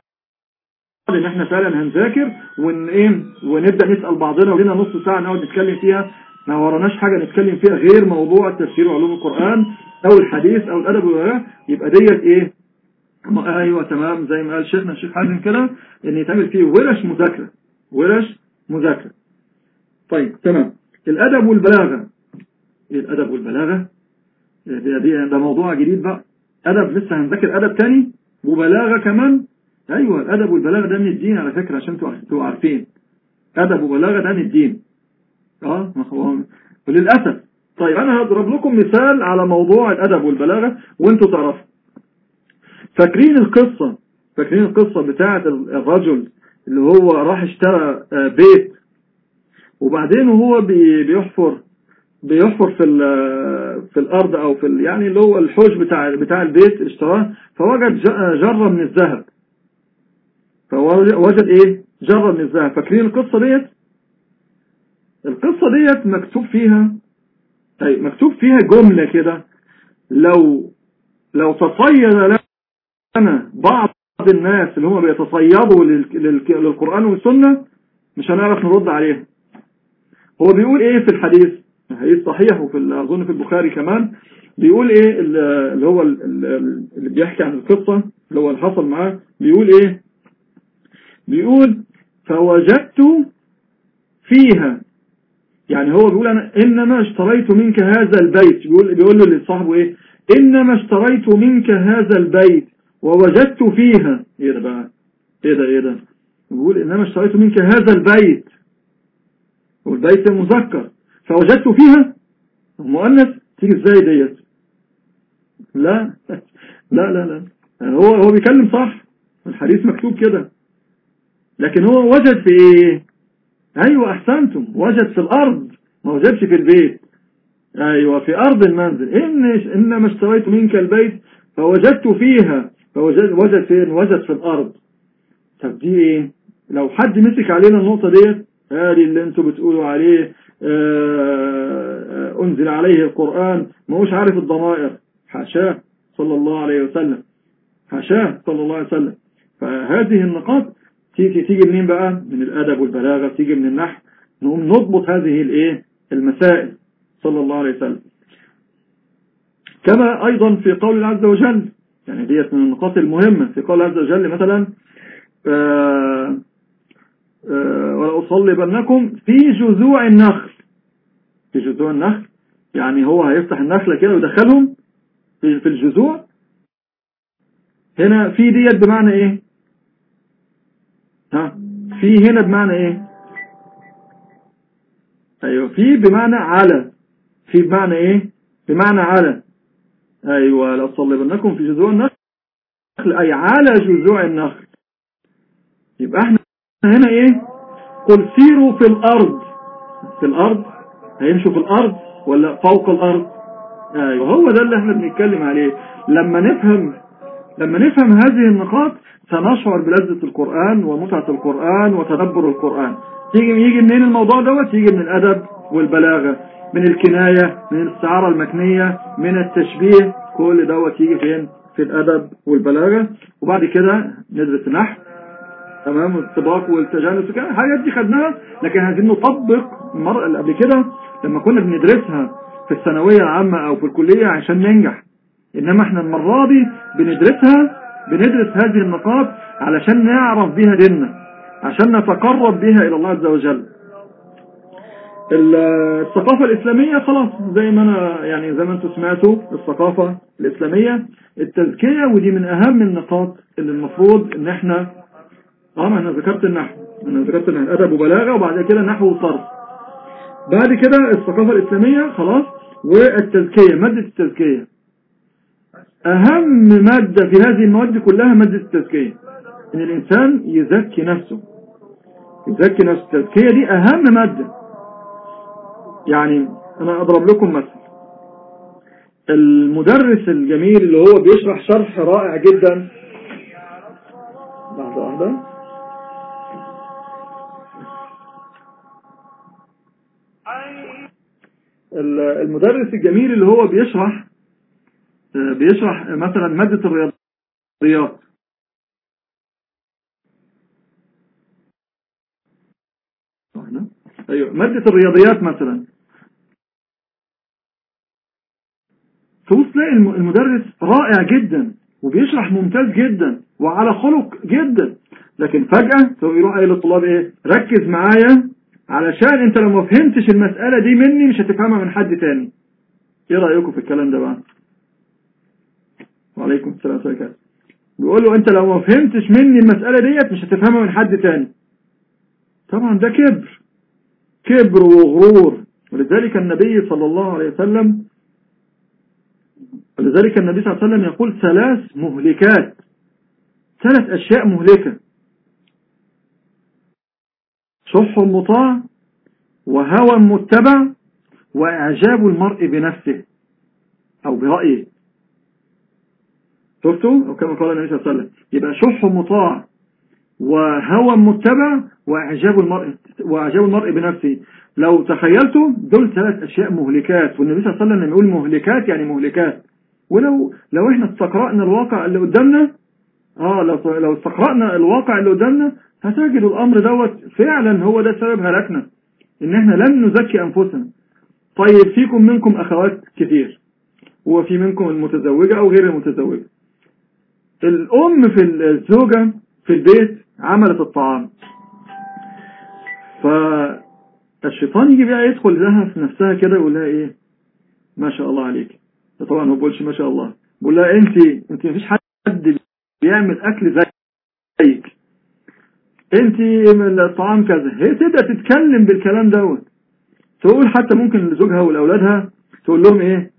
إن إحنا فعلا هنذاكر ون إيه ونبدأ نسأل بعضنا ولنا نص ساعة نقعد نتكلم فيها. ما وراناش حاجة نتكلم فيها غير موضوع التفسير وعلوم القرآن أو الحديث أو الأدب والغيره يبقى ديت إيه؟ أيوه تمام زي ما قال شيخنا الشيخ حازم كده إن يتعمل فيه ورش مذاكرة. ورش مذاكرة. طيب تمام. الأدب والبلاغة. إيه الأدب والبلاغة؟ دي, دي ده موضوع جديد بقى. أدب لسه هنذاكر أدب تاني؟ وبلاغة كمان؟ أيوه الادب والبلاغه ده من الدين على فكرة عشان تبقوا عارفين. أدب وبلاغة ده من الدين. آه ما هو وللأسف. طيب أنا هضرب لكم مثال على موضوع الأدب والبلاغة وأنتوا تعرفوا. فاكرين القصة؟ فاكرين القصة بتاعه الرجل اللي هو راح اشترى بيت وبعدين وهو بيحفر بيحفر في في الأرض أو في يعني اللي هو الحوش بتاع بتاع البيت اشتراه فوجد جرة من الذهب. فوجد إيه؟ جرة من الذهب فاكرين القصة ديت؟ القصة ديت مكتوب فيها طيب مكتوب فيها جملة كده. لو لو تصيد لنا بعض الناس اللي هم بيتصيدوا للقرآن والسنة مش هنعرف نرد عليهم هو بيقول إيه في الحديث؟ الحديث صحيح وفي أظن في البخاري كمان. بيقول إيه اللي هو اللي بيحكي عن القصة اللي هو اللي حصل معاه بيقول إيه؟ بيقول فوجدت فيها. يعني هو بيقول أنا إنما اشتريت منك هذا البيت. بيقول, بيقول له لصاحبه إيه؟ إنما اشتريت منك هذا البيت ووجدت فيها. إيه ده بقى؟ إيه ده؟ إيه ده؟ بيقول إنما اشتريت منك هذا البيت. والبيت مذكر فوجدت فيها؟ مؤنث. تيجي إزاي ديت؟ لا. لا لا لا. يعني هو هو بيكلم صح. الحديث مكتوب كده. لكن هو وجد في إيه؟ أيوه أحسنتم. وجد في الأرض. ما وجدش في البيت. أيوه في أرض المنزل. إن إنما اشتريت منك البيت فوجدت فيها. فوجد وجد فين وجد في الأرض. طب دي إيه؟ لو حد مسك علينا النقطة ديت هذه اللي أنتوا بتقولوا عليه آه، أنزل عليه القرآن. ما هوش عارف الضمائر. حاشاه صلى الله عليه وسلم. حاشاه صلى الله عليه وسلم. فهذه النقاط تيجي تيجي منين بقى؟ من الأدب والبلاغة. تيجي من النحو. نقوم نضبط هذه الإيه؟ المسائل. صلى الله عليه وسلم. كما أيضا في قول عز وجل يعني ديت من النقاط المهمة. في قول عز وجل مثلا آه، آه، ولأصلبنكم في جذوع النخل. في جذوع النخل. يعني هو هيفتح النخلة كده ويدخلهم في الجذوع. هنا في ديت بمعنى إيه؟ ها؟ في هنا بمعنى إيه؟ أيوه في بمعنى على. في بمعنى إيه؟ بمعنى على. أيوه لو صلبنكم في جذوع النخل. أي على جذوع النخل. يبقى إحنا هنا إيه؟ قل سيروا في الأرض. في الأرض؟ هيمشوا في الأرض ولا فوق الأرض؟ أيوه هو ده اللي إحنا بنتكلم عليه. لما نفهم لما نفهم هذه النقاط سنشعر بلذة القرآن ومتعة القرآن وتدبر القرآن. يجي يجي منين الموضوع دوت؟ يجي من الأدب والبلاغة من الكناية من الاستعارة المكنية من التشبيه. كل دوت يجي فين؟ في الأدب والبلاغة. وبعد كده ندرس نحو تمام؟ الطباق والتجانس وكده الحاجات دي خدناها لكن عايزين نطبق المرة اللي قبل كده لما كنا بندرسها في الثانوية العامة أو في الكلية عشان ننجح. إنما إحنا المرة دي بندرسها بندرس هذه النقاط علشان نعرف بها ديننا عشان نتقرب بها إلى الله عز وجل. الثقافة الإسلامية خلاص زي ما أنا يعني زي ما أنتم سمعتوا الثقافة الإسلامية التزكية ودي من أهم النقاط اللي المفروض إن إحنا آه أنا ذكرت النحو أنا ذكرت النحو أدب وبلاغة وبعد كده نحو وصرف. بعد كده الثقافة الإسلامية خلاص والتزكية مادة التزكية. أهم مادة في هذه المواد كلها مادة التزكية. إن الإنسان يزكي نفسه. يزكي نفسه. التزكية دي أهم مادة. يعني أنا أضرب لكم مثل. المدرس الجميل اللي هو بيشرح شرح رائع جدا. لحظة واحدة. المدرس الجميل اللي هو بيشرح بيشرح مثلا مادة الرياضيات. أيوه مادة الرياضيات مثلا. تبص تلاقي المدرس رائع جدا وبيشرح ممتاز جدا وعلى خلق جدا. لكن فجأة يروح قايل للطلاب إيه؟ ركز معايا علشان أنت لو ما فهمتش المسألة دي مني مش هتفهمها من حد تاني. إيه رأيكم في الكلام ده بقى؟ وعليكم السلام عليكم بيقول له انت لو ما فهمتش مني المسألة ديت مش هتفهمها من حد تاني. طبعا ده كبر. كبر وغرور. ولذلك النبي صلى الله عليه وسلم ولذلك النبي صلى الله عليه وسلم يقول ثلاث مهلكات. ثلاث أشياء مهلكة. شح مطاع وهوى متبع وإعجاب المرء بنفسه أو برأيه. شفتوا أو كما قال النبي صلى الله عليه وسلم. يبقى شح مطاع وهوى متبع وإعجاب المرء وإعجاب المرء بنفسه. لو تخيلتوا دول ثلاث أشياء مهلكات. والنبي صلى الله عليه وسلم يقول مهلكات يعني مهلكات. ولو لو إحنا استقرأنا الواقع اللي قدامنا آه لو لو استقرأنا الواقع اللي قدامنا هتجد الأمر دوت فعلا هو ده سبب هلاكنا. إن إحنا لم نزكي أنفسنا. طيب فيكم منكم أخوات كتير وفي منكم المتزوجة أو غير المتزوجة. الأم في الزوجة في البيت عملت الطعام. فالشيطان يجي بقى يدخل لها في نفسها كده يقول لها إيه؟ ما شاء الله عليك. طبعا هو بيقولش ما شاء الله. بيقول لها انت انت مفيش حد بيعمل أكل زيك. انت الطعام كذا. هي تبدا تتكلم بالكلام دوت. تقول حتى ممكن لزوجها ولأولادها تقول لهم إيه؟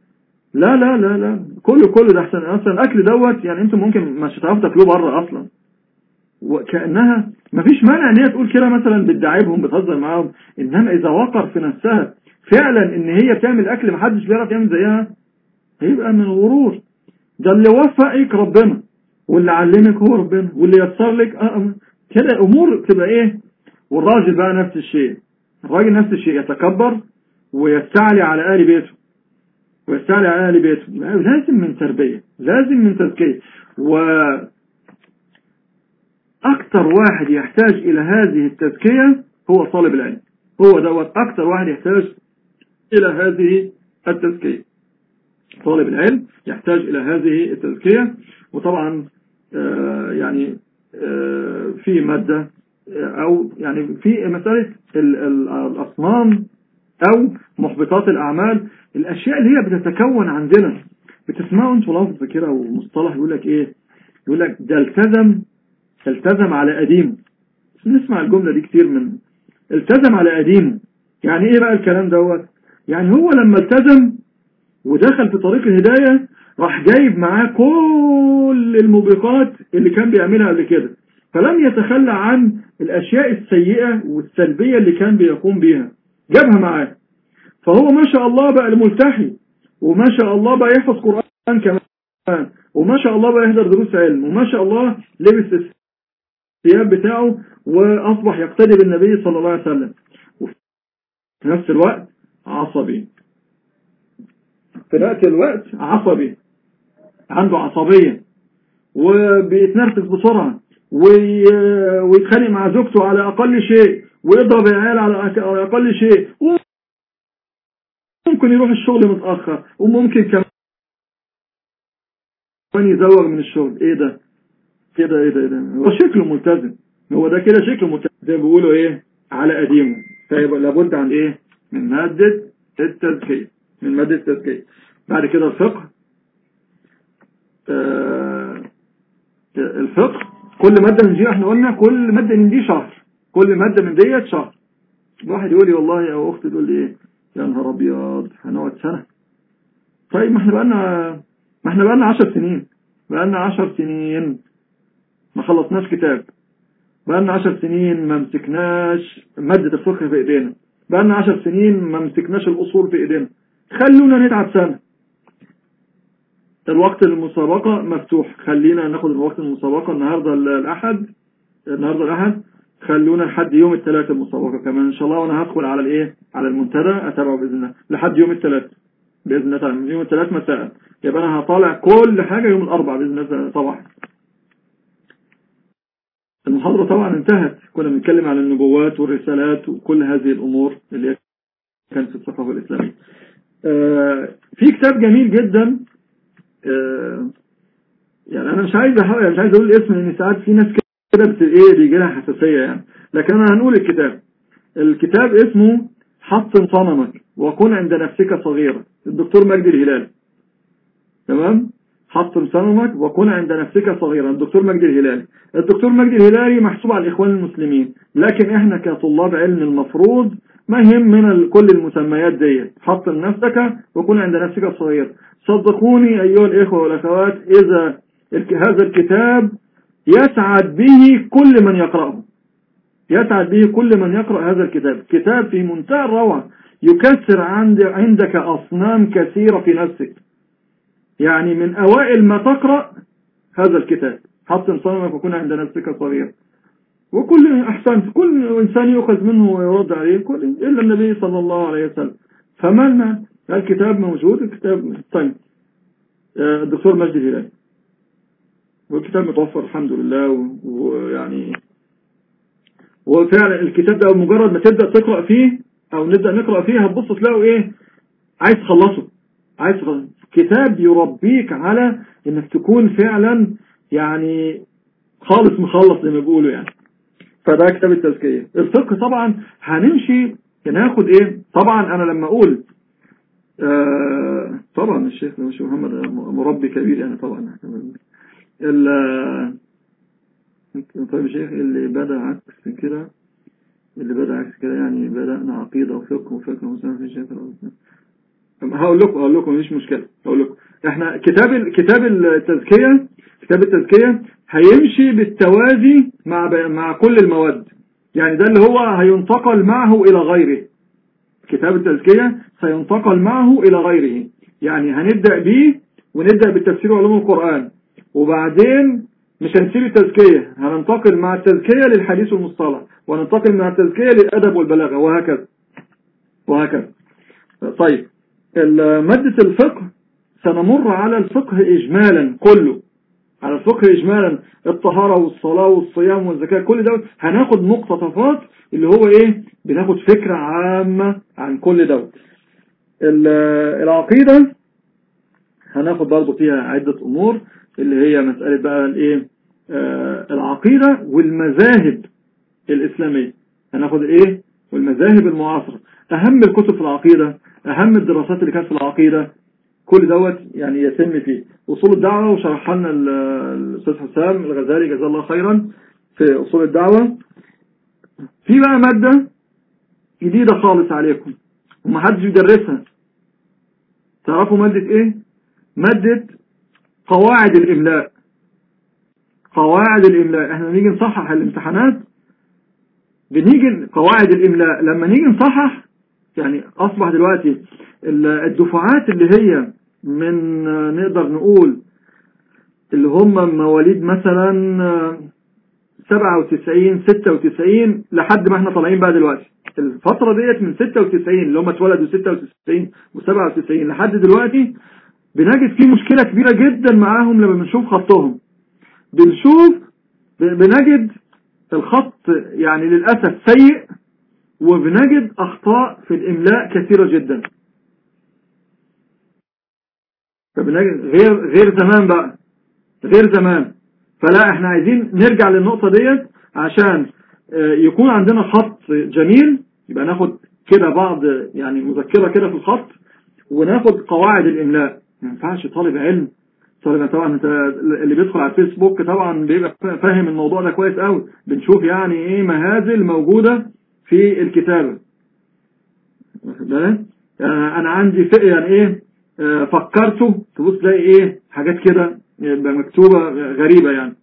لا لا لا لا. كله كله ده أحسن. أصلا الأكل دوت يعني أنتم ممكن مش هتعرفوا تاكلوه بره أصلا. وكأنها ما فيش مانع إن هي تقول كده مثلا بتدعيبهم بتهزر معاهم. إنما إذا وقر في نفسها فعلا إن هي بتعمل أكل ما حدش بيعرف يعمل زيها هيبقى من الغرور. ده اللي وفقك ربنا واللي علمك هو ربنا واللي يسر لك آه كده أمور تبقى إيه؟ والراجل بقى نفس الشيء. الراجل نفس الشيء يتكبر ويستعلي على أهل بيته. ويستعلي على أهل لازم من تربية لازم من تزكية. و أكثر واحد يحتاج إلى هذه التزكية هو طالب العلم. هو دوت أكثر واحد يحتاج إلى هذه التزكية. طالب العلم يحتاج إلى هذه التزكية. وطبعا آه يعني آه في مادة أو يعني في مسألة الأصنام أو محبطات الأعمال الأشياء اللي هي بتتكون عندنا بتسمعوا أنتوا لفظ كده ومصطلح يقول لك إيه؟ يقول لك ده التزم التزم على قديمه نسمع الجملة دي كتير من التزم على قديمه يعني إيه بقى الكلام دوت؟ يعني هو لما التزم ودخل في طريق الهداية راح جايب معاه كل الموبقات اللي كان بيعملها قبل كده. فلم يتخلى عن الأشياء السيئة والسلبية اللي كان بيقوم بيها. جابها معاه. فهو ما شاء الله بقى الملتحي وما شاء الله بقى يحفظ قرآن كمان وما شاء الله بقى يهدر دروس علم وما شاء الله لبس الثياب بتاعه وأصبح يقتدي بالنبي صلى الله عليه وسلم. وفي نفس الوقت عصبي. في نفس الوقت عصبي. عنده عصبية. وبيتنرفز بسرعة. ويتخانق مع زوجته على أقل شيء. ويضرب العيال على أقل شيء. ممكن يروح الشغل متأخر وممكن كمان يزوغ من الشغل. إيه ده؟ كده إيه ده؟ إيه ده؟ هو شكله ملتزم. هو ده كده شكله ملتزم. زي بيقولوا إيه؟ على قديمه. فيبقى لابد عن إيه؟ من مادة التزكية. من مادة التزكية. بعد كده الفقه. آه الفقه. كل مادة من دي إحنا قلنا كل مادة من دي شهر. كل مادة من ديت شهر. واحد يقول لي والله أو أختي تقول لي إيه؟ يا نهار أبيض هنقعد سنة. طيب ما إحنا بقالنا ما إحنا بقالنا 10 سنين. بقالنا 10 سنين ما خلصناش كتاب. بقالنا 10 سنين ما مسكناش مادة الفقه في إيدينا. بقالنا 10 سنين ما مسكناش الأصول في إيدينا. خلونا نتعب سنة. الوقت المسابقة مفتوح. خلينا ناخد الوقت المسابقة. النهاردة الأحد النهاردة الأحد. خلونا لحد يوم الثلاث المسابقة كمان. إن شاء الله وأنا هدخل على الإيه؟ على المنتدى أتابعه بإذن الله. لحد يوم الثلاث. بإذن الله تعالى يوم الثلاث مساء. يبقى أنا هطالع كل حاجة يوم الأربع بإذن الله صباح المحاضرة طبعا انتهت. كنا بنتكلم عن النبوات والرسالات وكل هذه الأمور اللي كانت في الثقافة الإسلامية. آه في كتاب جميل جدا. آه يعني أنا مش عايز مش عايز أقول الاسم لأن ساعات في ناس كده إيه بيجي لها حساسية يعني. لكن أنا هنقول الكتاب. الكتاب اسمه حطم صنمك وكن عند نفسك صغيرا. الدكتور مجدي الهلال. تمام؟ حطم صنمك وكن عند نفسك صغيرا. الدكتور مجدي الهلالي. الدكتور مجدي الهلالي محسوب على الإخوان المسلمين. لكن إحنا كطلاب علم المفروض ما يهم من كل المسميات دي حطم نفسك وكن عند نفسك صغير صدقوني أيها الإخوة والأخوات إذا هذا الكتاب يسعد به كل من يقرأه. يسعد به كل من يقرأ هذا الكتاب. كتاب في منتهى الروعة. يكسر عند عندك أصنام كثيرة في نفسك. يعني من أوائل ما تقرأ هذا الكتاب. حتى صنمك وكون عند نفسك صغير وكل أحسن كل إنسان يؤخذ منه ويرد عليه كل إلا النبي صلى الله عليه وسلم. فمالنا الكتاب موجود الكتاب طيب. آه، الدكتور مجدي الهلالي. والكتاب متوفر الحمد لله ويعني وفعلا الكتاب ده مجرد ما تبدأ تقرأ فيه أو نبدأ نقرأ فيه هتبص تلاقوا إيه؟ عايز تخلصه. عايز تخلصه كتاب يربيك على إنك تكون فعلا يعني خالص مخلص زي ما بيقولوا يعني. فده كتاب التزكية. الفقه طبعا هنمشي ناخد إيه؟ طبعا أنا لما أقول آه طبعا الشيخ محمد مربي كبير يعني طبعا. طيب الشيخ اللي بدأ عكس كده اللي بدأ عكس كده يعني بدأنا عقيدة وفقه وفقه وسلام في الشيخ هقول لكم هقول لكم مش مشكلة هقول لكم. إحنا كتاب كتاب التزكية كتاب التزكية هيمشي بالتوازي مع مع كل المواد. يعني ده اللي هو هينتقل معه إلى غيره. كتاب التزكية سينتقل معه إلى غيره. يعني هنبدأ به ونبدأ بالتفسير وعلوم القرآن. وبعدين مش هنسيب التزكية هننتقل مع التزكية للحديث والمصطلح وننتقل مع التزكية للأدب والبلاغة وهكذا وهكذا. طيب مادة الفقه سنمر على الفقه إجمالا كله على الفقه إجمالا الطهارة والصلاة والصيام والزكاة كل ده هناخد مقتطفات اللي هو إيه؟ بناخد فكرة عامة عن كل ده. العقيدة هناخد برضو فيها عدة أمور. اللي هي مسألة بقى الإيه؟ آه العقيدة والمذاهب الإسلامية. هناخد إيه؟ والمذاهب المعاصرة. أهم الكتب في العقيدة أهم الدراسات اللي كانت في العقيدة كل دوت يعني يتم فيه. أصول الدعوة وشرح لنا الأستاذ حسام الغزالي جزاه الله خيرا في أصول الدعوة. في بقى مادة جديدة خالص عليكم ومحدش يدرسها تعرفوا مادة إيه؟ مادة قواعد الإملاء. قواعد الإملاء. إحنا نيجي نصحح الامتحانات بنيجي قواعد الإملاء. لما نيجي نصحح يعني أصبح دلوقتي الدفعات اللي هي من نقدر نقول اللي هم مواليد مثلا 97 96 لحد ما إحنا طالعين بقى دلوقتي. الفترة ديت من 96 اللي هم اتولدوا 96 و97 لحد دلوقتي بنجد في مشكلة كبيرة جدا معاهم لما بنشوف خطهم. بنشوف بنجد الخط يعني للأسف سيء وبنجد أخطاء في الإملاء كثيرة جدا. فبنجد غير غير زمان بقى غير زمان. فلا إحنا عايزين نرجع للنقطة ديت عشان يكون عندنا خط جميل يبقى ناخد كده بعض يعني مذكرة كده في الخط وناخد قواعد الإملاء. ما ينفعش طالب علم طالب طبعا انت اللي بيدخل على الفيسبوك طبعا بيبقى فاهم الموضوع ده كويس قوي. بنشوف يعني إيه مهازل موجودة في الكتابة. أنا عندي يعني إيه فكرته تبص تلاقي إيه حاجات كده مكتوبة غريبة يعني.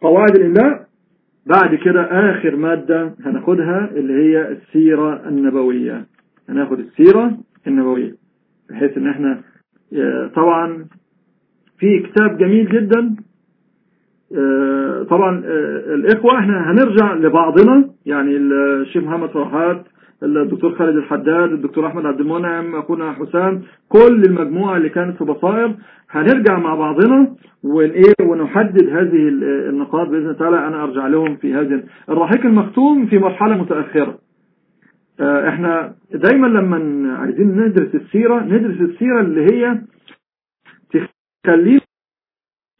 قواعد الإملاء بعد كده آخر مادة هناخدها اللي هي السيرة النبوية. هناخد السيرة النبوية. بحيث إن إحنا طبعا في كتاب جميل جدا طبعا الإخوة إحنا هنرجع لبعضنا يعني الشيخ محمد فرحات الدكتور خالد الحداد الدكتور أحمد عبد المنعم أخونا حسام كل المجموعة اللي كانت في بصائر هنرجع مع بعضنا ونإيه ونحدد هذه النقاط بإذن الله تعالى أنا أرجع لهم في هذه الرحيق المختوم في مرحلة متأخرة. إحنا دايما لما عايزين ندرس السيرة ندرس السيرة اللي هي تخلينا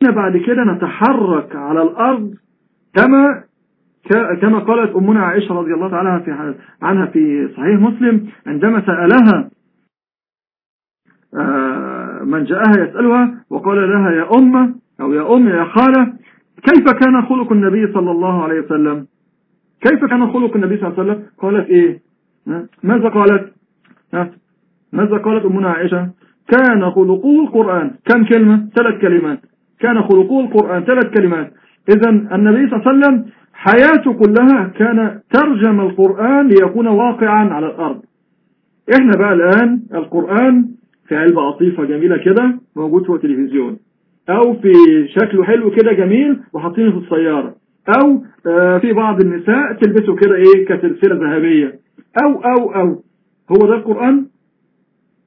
بعد كده نتحرك على الأرض كما كما قالت أمنا عائشة رضي الله تعالى في عنها في صحيح مسلم عندما سألها من جاءها يسألها وقال لها يا أم أو يا أم يا خالة كيف كان خلق النبي صلى الله عليه وسلم؟ كيف كان خلق النبي صلى الله عليه وسلم؟ قالت إيه؟ ماذا قالت؟ ماذا قالت أمنا عائشة؟ كان خلقه القرآن. كم كلمة؟ ثلاث كلمات. كان خلقه القرآن. ثلاث كلمات. إذا النبي صلى الله عليه وسلم حياته كلها كان ترجم القرآن ليكون واقعا على الأرض. إحنا بقى الآن القرآن في علبة عطيفة جميلة كده موجود في التلفزيون. أو في شكله حلو كده جميل وحاطينه في السيارة. أو آه، في بعض النساء تلبسه كده إيه كسلسلة ذهبية. أو أو أو. هو ده القرآن؟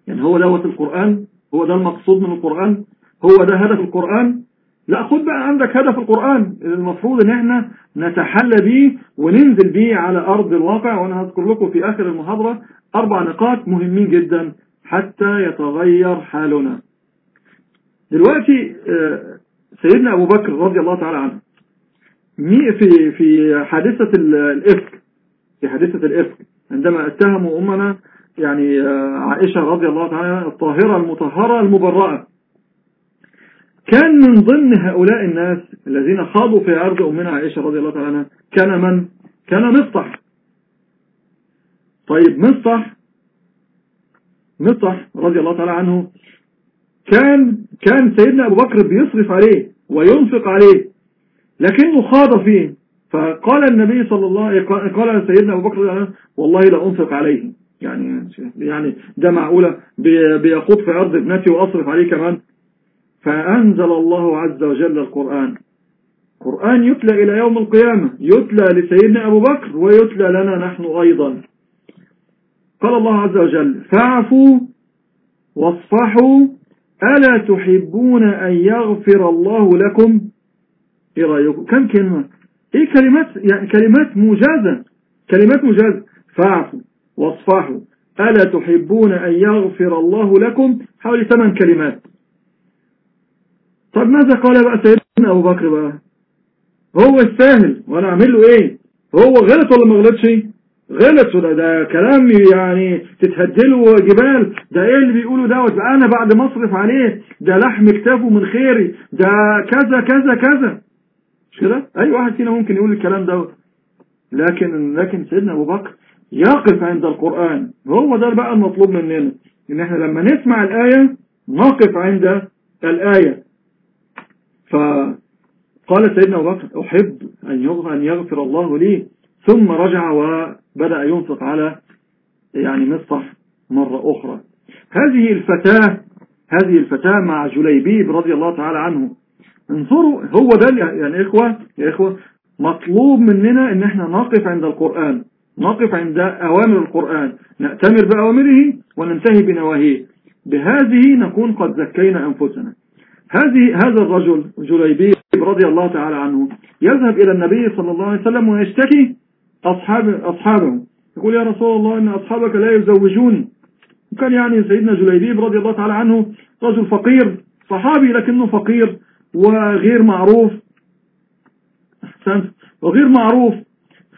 يعني هو دوت القرآن؟ هو ده المقصود من القرآن؟ هو ده هدف القرآن؟ لا خد بقى عندك هدف القرآن. المفروض إن إحنا نتحلى بيه وننزل بيه على أرض الواقع وأنا هذكر لكم في آخر المحاضرة أربع نقاط مهمين جدا حتى يتغير حالنا. دلوقتي آه، سيدنا أبو بكر رضي الله تعالى عنه في في حادثة الإفك في حادثة الإفك. عندما اتهموا أمنا يعني آه، عائشة رضي الله تعالى الطاهرة المطهرة المبرأة. كان من ضمن هؤلاء الناس الذين خاضوا في عرض أمنا عائشة رضي الله تعالى عنها كان من؟ كان مصطح. طيب مصطح مصطح رضي الله تعالى عنه كان كان سيدنا أبو بكر بيصرف عليه وينفق عليه. لكنه خاض فيه. فقال النبي صلى الله قال سيدنا أبو بكر والله لا أنفق عليه. يعني يعني ده معقولة. بيخوض في عرض ابنتي وأصرف عليه كمان. فأنزل الله عز وجل القرآن. قرآن يتلى إلى يوم القيامة. يتلى لسيدنا أبو بكر ويتلى لنا نحن أيضا. قال الله عز وجل فاعفوا واصفحوا ألا تحبون أن يغفر الله لكم إيه رأيكم؟ كم كلمة؟ إيه كلمات؟ يعني كلمات مجازة كلمات مجازة فاعفوا واصفحوا. ألا تحبون أن يغفر الله لكم؟ حوالي ثمان كلمات. طب ماذا قال بقى سيدنا أبو بكر بقى؟ هو الساهل. وأنا أعمل له إيه؟ هو غلط ولا ما غلطش؟ غلط. ده, ده كلام يعني تتهدله جبال ده إيه اللي بيقوله دوت؟ أنا بعد ما أصرف عليه ده لحم كتافه من خيري. ده كذا كذا كذا. مش كده؟ أي واحد فينا ممكن يقول الكلام دوت لكن لكن سيدنا أبو بكر يقف عند القرآن. هو ده بقى المطلوب مننا. إن إحنا لما نسمع الآية نقف عند الآية. فقال سيدنا أبو بكر أحب أن يغفر الله لي. ثم رجع وبدأ ينفق على يعني مصطح مرة أخرى. هذه الفتاة هذه الفتاة مع جليبيب رضي الله تعالى عنه. انظروا هو ده يعني إخوة يا إخوة مطلوب مننا إن إحنا نقف عند القرآن نقف عند أوامر القرآن نأتمر بأوامره وننتهي بنواهيه. بهذه نكون قد زكينا أنفسنا. هذه هذا الرجل جليبيب رضي الله تعالى عنه يذهب إلى النبي صلى الله عليه وسلم ويشتكي أصحاب أصحابه. يقول يا رسول الله إن أصحابك لا يزوجوني وكان يعني سيدنا جليبيب رضي الله تعالى عنه رجل فقير صحابي لكنه فقير. وغير معروف. وغير معروف.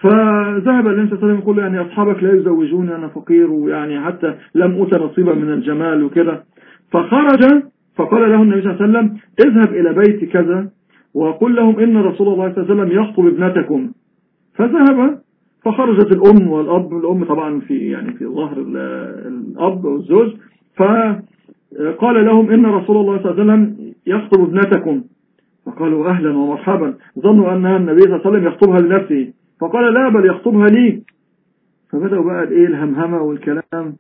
فذهب النبي صلى الله عليه وسلم يقول يعني أصحابك لا يزوجوني أنا فقير ويعني حتى لم أوت نصيبا من الجمال وكده فخرج فقال له النبي صلى الله عليه وسلم اذهب إلى بيت كذا وقل لهم إن رسول الله صلى الله عليه وسلم يخطب ابنتكم. فذهب فخرجت الأم والأب الأم طبعا في يعني في ظهر الأب والزوج. فقال لهم إن رسول الله صلى الله عليه وسلم يخطب ابنتكم. فقالوا أهلا ومرحبا. ظنوا أن النبي صلى الله عليه وسلم يخطبها لنفسه. فقال لا بل يخطبها لي. فبدأوا بقى الايه الهمهمة والكلام.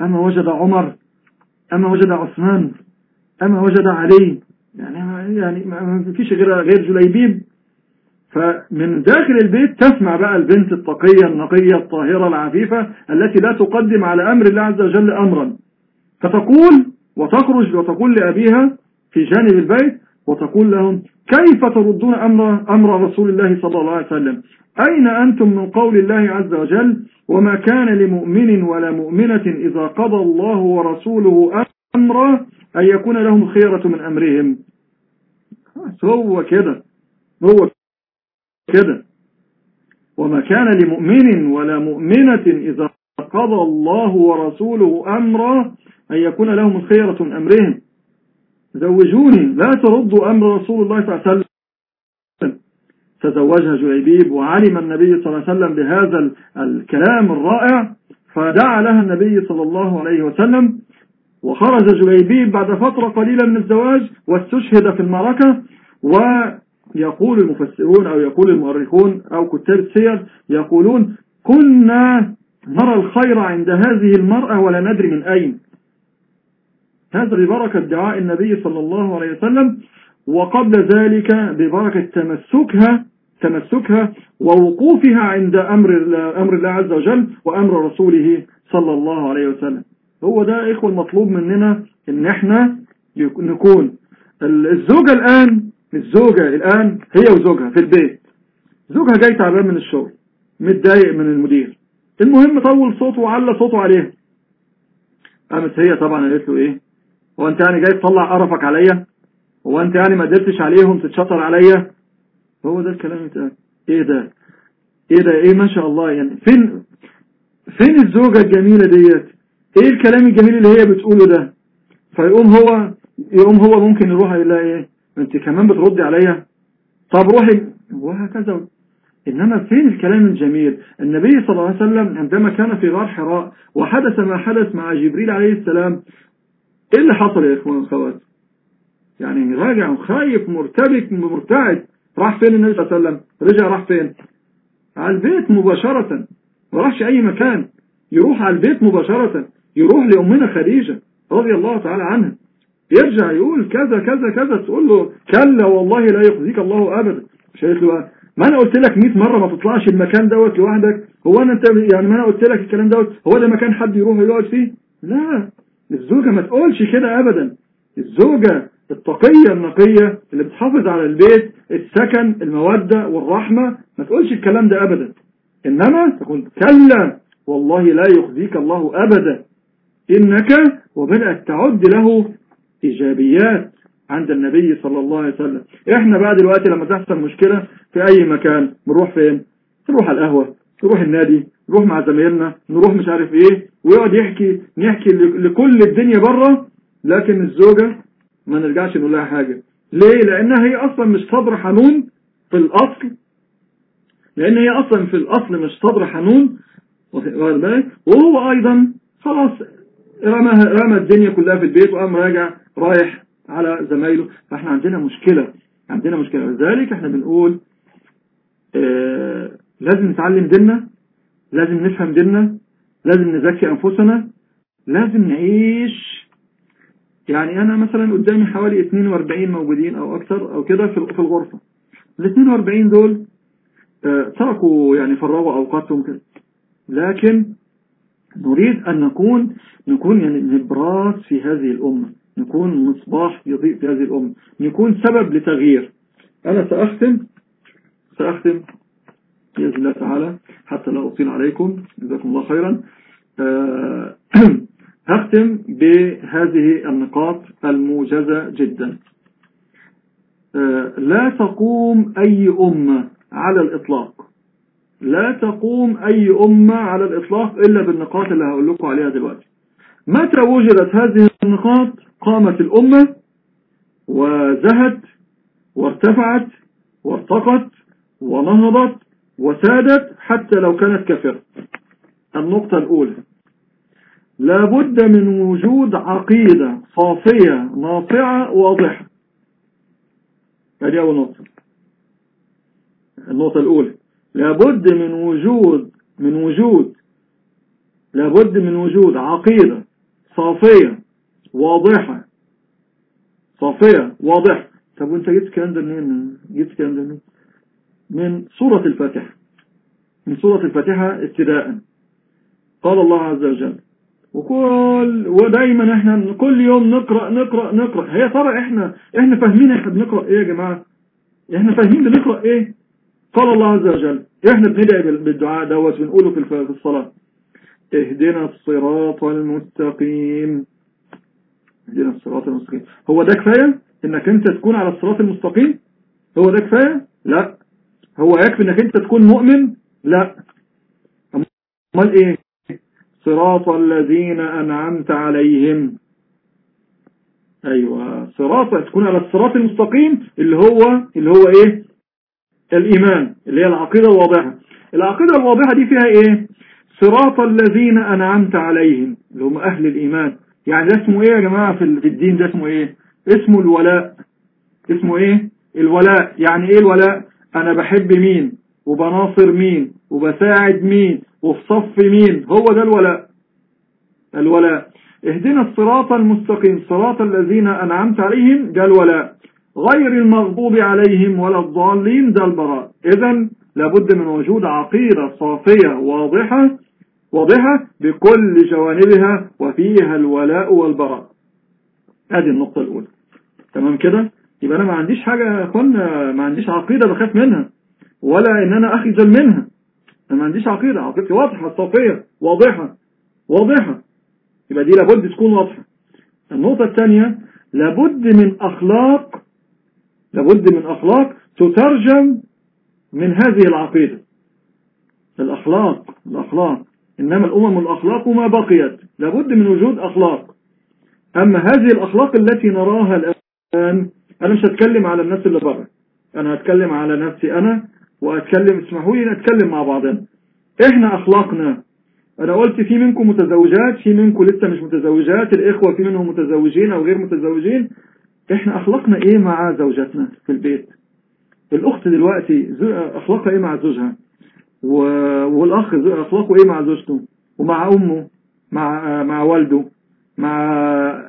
أما وجد عمر أما وجد عثمان أما وجد علي. يعني يعني ما فيش غير غير جليبيب. فمن داخل البيت تسمع بقى البنت التقية النقية الطاهرة العفيفة التي لا تقدم على أمر الله عز وجل أمرا. فتقول وتخرج وتقول لأبيها في جانب البيت وتقول لهم كيف تردون أمر, أمر رسول الله صلى الله عليه وسلم؟ أين أنتم من قول الله عز وجل؟ وما كان لمؤمن ولا مؤمنة إذا قضى الله ورسوله أمرا أن يكون لهم خيرة من أمرهم. هو كده. هو كده. وما كان لمؤمن ولا مؤمنة إذا قضى الله ورسوله أمرا أن يكون لهم الخيرة من أمرهم. زوجوني. لا تردوا أمر رسول الله صلى الله عليه وسلم. تزوجها جليبيب وعلم النبي صلى الله عليه وسلم بهذا الكلام الرائع فدعا لها النبي صلى الله عليه وسلم. وخرج جليبيب بعد فترة قليلة من الزواج واستشهد في المعركة. يقول المفسرون أو يقول المؤرخون أو كتاب السير يقولون كنا نرى الخير عند هذه المرأة ولا ندري من أين. هذا ببركة دعاء النبي صلى الله عليه وسلم وقبل ذلك ببركة تمسكها تمسكها ووقوفها عند أمر أمر الله عز وجل وأمر رسوله صلى الله عليه وسلم. هو ده إخوة المطلوب مننا إن إحنا نكون. الزوجة الآن الزوجة الآن هي وزوجها في البيت. زوجها جاي تعبان من الشغل متضايق من المدير. المهم طول صوته وعلى صوته عليها. قامت هي طبعا قالت له إيه؟ هو انت يعني جاي تطلع قرفك عليا هو انت يعني ما قدرتش عليهم تتشطر عليا. هو ده الكلام يتقال إيه ده؟ إيه ده؟ إيه ما شاء الله يعني. فين فين الزوجة الجميلة ديت؟ إيه الكلام الجميل اللي هي بتقوله ده؟ فيقوم هو يقوم هو ممكن يروح يقول لها إيه؟ أنت كمان بتردي عليا؟ طب روحي. وهكذا. إنما فين الكلام الجميل؟ النبي صلى الله عليه وسلم عندما كان في غار حراء وحدث ما حدث مع جبريل عليه السلام إيه اللي حصل يا إخوان الخوات يعني راجع وخايف مرتبك مرتعد. راح فين النبي صلى الله عليه وسلم؟ رجع راح فين؟ على البيت مباشرة. ما راحش أي مكان. يروح على البيت مباشرة. يروح لأمنا خديجة رضي الله تعالى عنها. يرجع يقول كذا كذا كذا. تقول له كلا والله لا يخزيك الله أبدا. مش قالت له ما أنا قلت لك 100 مرة ما تطلعش المكان دوت لوحدك. هو أنا أنت يعني ما أنا قلت لك الكلام دوت؟ هو ده مكان حد يروح يقعد فيه؟ لا. الزوجة ما تقولش كده ابدا. الزوجة التقية النقية اللي بتحافظ على البيت السكن المودة والرحمة ما تقولش الكلام ده ابدا. إنما تقول كلا والله لا يخزيك الله ابدا. إنك وبدأت تعد له إيجابيات عند النبي صلى الله عليه وسلم. إحنا بقى دلوقتي لما تحصل مشكلة في أي مكان بنروح فين؟ نروح على القهوة نروح النادي نروح مع زمايلنا نروح مش عارف إيه ويقعد يحكي نحكي لكل الدنيا بره لكن الزوجة ما نرجعش نقول لها حاجة. ليه؟ لأنها هي أصلا مش صبر حنون في الأصل. لأن هي أصلا في الأصل مش صبر حنون وهو أيضا خلاص رمى رمى الدنيا كلها في البيت وقام راجع رايح على زمايله. فإحنا عندنا مشكلة عندنا مشكلة. لذلك إحنا بنقول آه لازم نتعلم ديننا لازم نفهم ديننا لازم نزكي أنفسنا لازم نعيش. يعني أنا مثلا قدامي حوالي 42 موجودين أو أكثر أو كده في الغرفة. ال 42 دول آه تركوا يعني فرغوا أوقاتهم كده. لكن نريد أن نكون نكون يعني نبراس في هذه الأمة. نكون مصباح يضيء في هذه الأمة. نكون سبب لتغيير. أنا سأختم سأختم بإذن الله تعالى حتى لا أطيل عليكم جزاكم الله خيرا. أه هختم بهذه النقاط الموجزة جدا. أه لا تقوم أي أمة على الإطلاق. لا تقوم أي أمة على الإطلاق إلا بالنقاط اللي هقول لكم عليها دلوقتي. متى وجدت هذه النقاط؟ قامت الأمة وزهت وارتفعت وارتقت ونهضت وسادت حتى لو كانت كافرة. النقطة الأولى. لابد من وجود عقيدة صافية ناطعة واضحة. هذه أول نقطة. النقطة الأولى. لابد من وجود من وجود لابد من وجود عقيدة صافية واضحة. صافية واضحة. طب وأنت جبت الكلام ده منين؟ جبت الكلام ده منين؟ من سورة الفاتحة. من سورة الفاتحة ابتداء. قال الله عز وجل وكل ودايما إحنا كل يوم نقرأ نقرأ نقرأ. هي ترى إحنا إحنا فاهمين إحنا بنقرأ إيه يا جماعة؟ إحنا فاهمين بنقرأ إيه؟ قال الله عز وجل إحنا بندعي بالدعاء دوت بنقوله في الصلاة. اهدنا الصراط المستقيم. اهدنا الصراط المستقيم. هو ده كفاية إنك أنت تكون على الصراط المستقيم؟ هو ده كفاية؟ لا. هو يكفي إنك أنت تكون مؤمن؟ لا. أمال إيه؟ صراط الذين أنعمت عليهم. أيوه. صراط تكون على الصراط المستقيم اللي هو اللي هو إيه؟ الإيمان اللي هي العقيدة الواضحة. العقيدة الواضحة دي فيها إيه؟ صراط الذين أنعمت عليهم اللي هم أهل الإيمان. يعني ده اسمه إيه يا جماعة في الدين؟ ده اسمه إيه؟ اسمه الولاء. اسمه إيه؟ الولاء. يعني إيه الولاء؟ أنا بحب مين؟ وبناصر مين؟ وبساعد مين؟ وفي صف مين؟ هو ده الولاء. الولاء. اهدنا الصراط المستقيم. صراط الذين أنعمت عليهم ده الولاء. غير المغضوب عليهم ولا الضالين ده البراء. إذا لابد من وجود عقيدة صافية واضحة واضحة بكل جوانبها وفيها الولاء والبراء. هذه النقطة الأولى. تمام كده؟ يبقى أنا ما عنديش حاجة يا أخوانا ما عنديش عقيدة بخاف منها ولا إن أنا أخجل منها. أنا ما عنديش عقيدة عقيدتي واضحة صافية واضحة واضحة. يبقى دي لابد تكون واضحة. النقطة الثانية لابد من أخلاق لابد من أخلاق تترجم من هذه العقيدة. الأخلاق الأخلاق. إنما الأمم الأخلاق ما بقيت. لابد من وجود أخلاق. أما هذه الأخلاق التي نراها الآن أنا مش هتكلم على الناس اللي بره. أنا هتكلم على نفسي أنا وأتكلم اسمحوا لي نتكلم مع بعضنا. إحنا أخلاقنا. أنا قلت في منكم متزوجات في منكم لسه مش متزوجات الإخوة في منهم متزوجين أو غير متزوجين. إحنا أخلاقنا إيه مع زوجاتنا في البيت؟ الأخت دلوقتي أخلاقها إيه مع زوجها؟ والأخ أخلاقه إيه مع زوجته؟ ومع أمه مع مع والده مع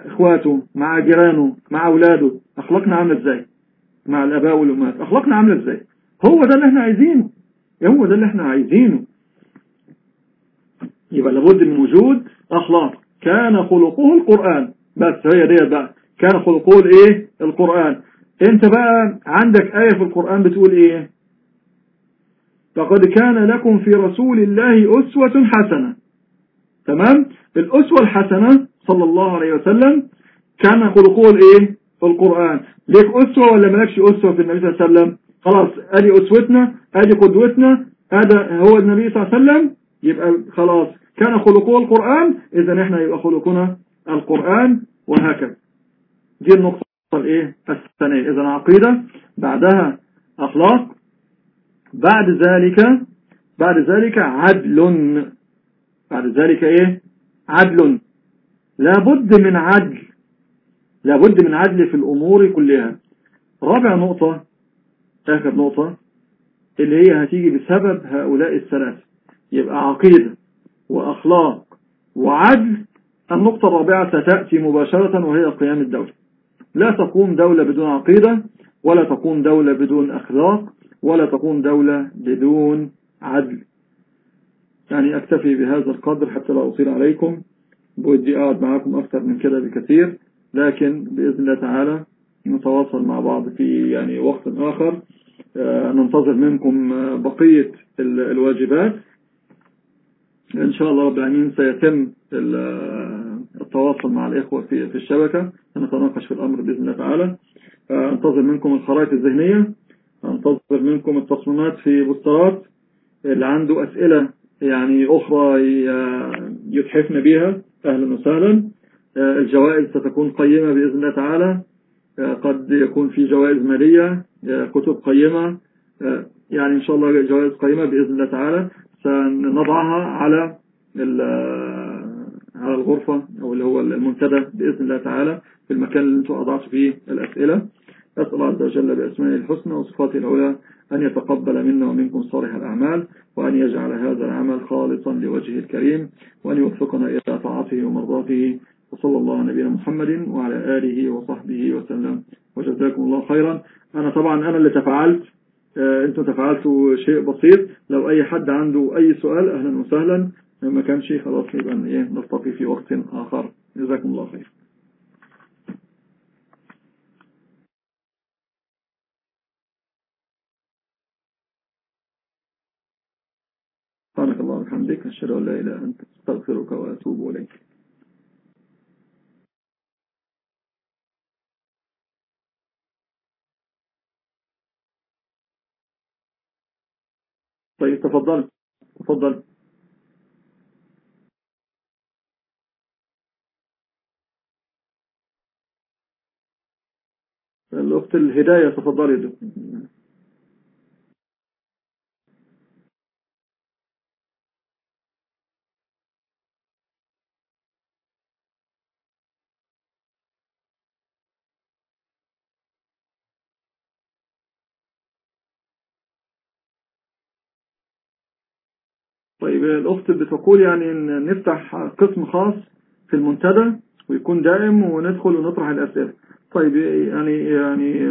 إخواته مع جيرانه مع أولاده. أخلاقنا عاملة إزاي؟ مع الآباء والأمهات. أخلاقنا عاملة إزاي؟ هو ده اللي إحنا عايزينه. هو ده اللي إحنا عايزينه. يبقى لابد من وجود أخلاق. كان خلقه القرآن. بس هي دي بقى. كان خلقه الإيه؟ القرآن. أنت بقى عندك آية في القرآن بتقول إيه؟ لقد كان لكم في رسول الله أسوة حسنة. تمام؟ الأسوة الحسنة صلى الله عليه وسلم كان خلقه الإيه؟ القرآن. ليك أسوة ولا مالكش أسوة في النبي صلى الله عليه وسلم؟ خلاص أدي أسوتنا أدي قدوتنا هذا هو النبي صلى الله عليه وسلم يبقى خلاص. كان خلقه القرآن إذا إحنا يبقى خلقنا القرآن وهكذا. دي النقطة الإيه؟ الثانية. إذا عقيدة بعدها أخلاق بعد ذلك بعد ذلك عدل. بعد ذلك إيه؟ عدل. لابد من عدل. لابد من عدل في الأمور كلها. رابع نقطة آخر نقطة اللي هي هتيجي بسبب هؤلاء الثلاثة. يبقى عقيدة وأخلاق وعدل. النقطة الرابعة ستأتي مباشرة وهي قيام الدولة. لا تقوم دولة بدون عقيدة ولا تقوم دولة بدون أخلاق ولا تقوم دولة بدون عدل. يعني أكتفي بهذا القدر حتى لا أطيل عليكم. بودي أقعد معكم أكثر من كده بكثير. لكن بإذن الله تعالى نتواصل مع بعض في يعني وقت آخر. ننتظر منكم بقية الواجبات. إن شاء الله رب العالمين سيتم التواصل مع الإخوة في في الشبكة. سنتناقش في الأمر بإذن الله تعالى. أنتظر منكم الخرائط الذهنية. أنتظر منكم التصميمات في بوسترات. اللي عنده أسئلة يعني أخرى يتحفنا بها أهلا وسهلا. الجوائز ستكون قيمة بإذن الله تعالى. قد يكون في جوائز مالية كتب قيمة. يعني إن شاء الله جوائز قيمة بإذن الله تعالى. سنضعها على على الغرفة أو اللي هو المنتدى بإذن الله تعالى في المكان اللي أنتم أضعتوا فيه الأسئلة. أسأل الله عز وجل بأسمائه الحسنى وصفاته العلى أن يتقبل منا ومنكم صالح الأعمال وأن يجعل هذا العمل خالصا لوجهه الكريم وأن يوفقنا إلى طاعته ومرضاته. وصلى الله على نبينا محمد وعلى آله وصحبه وسلم. وجزاكم الله خيرا. أنا طبعا أنا اللي تفعلت. أنتم تفعلتوا شيء بسيط. لو أي حد عنده أي سؤال أهلا وسهلا. ما كان شيء خلاص يبقى إيه نلتقي في وقت آخر. جزاكم الله خير. سبحانك اللهم وبحمدك أشهد أن لا إله إلا أنت أستغفرك وأتوب إليك. طيب تفضل. تفضل. الأخت الهداية تفضلي طيب الأخت بتقول يعني إن نفتح قسم خاص في المنتدى ويكون دائم وندخل ونطرح الأسئلة. طيب يعني يعني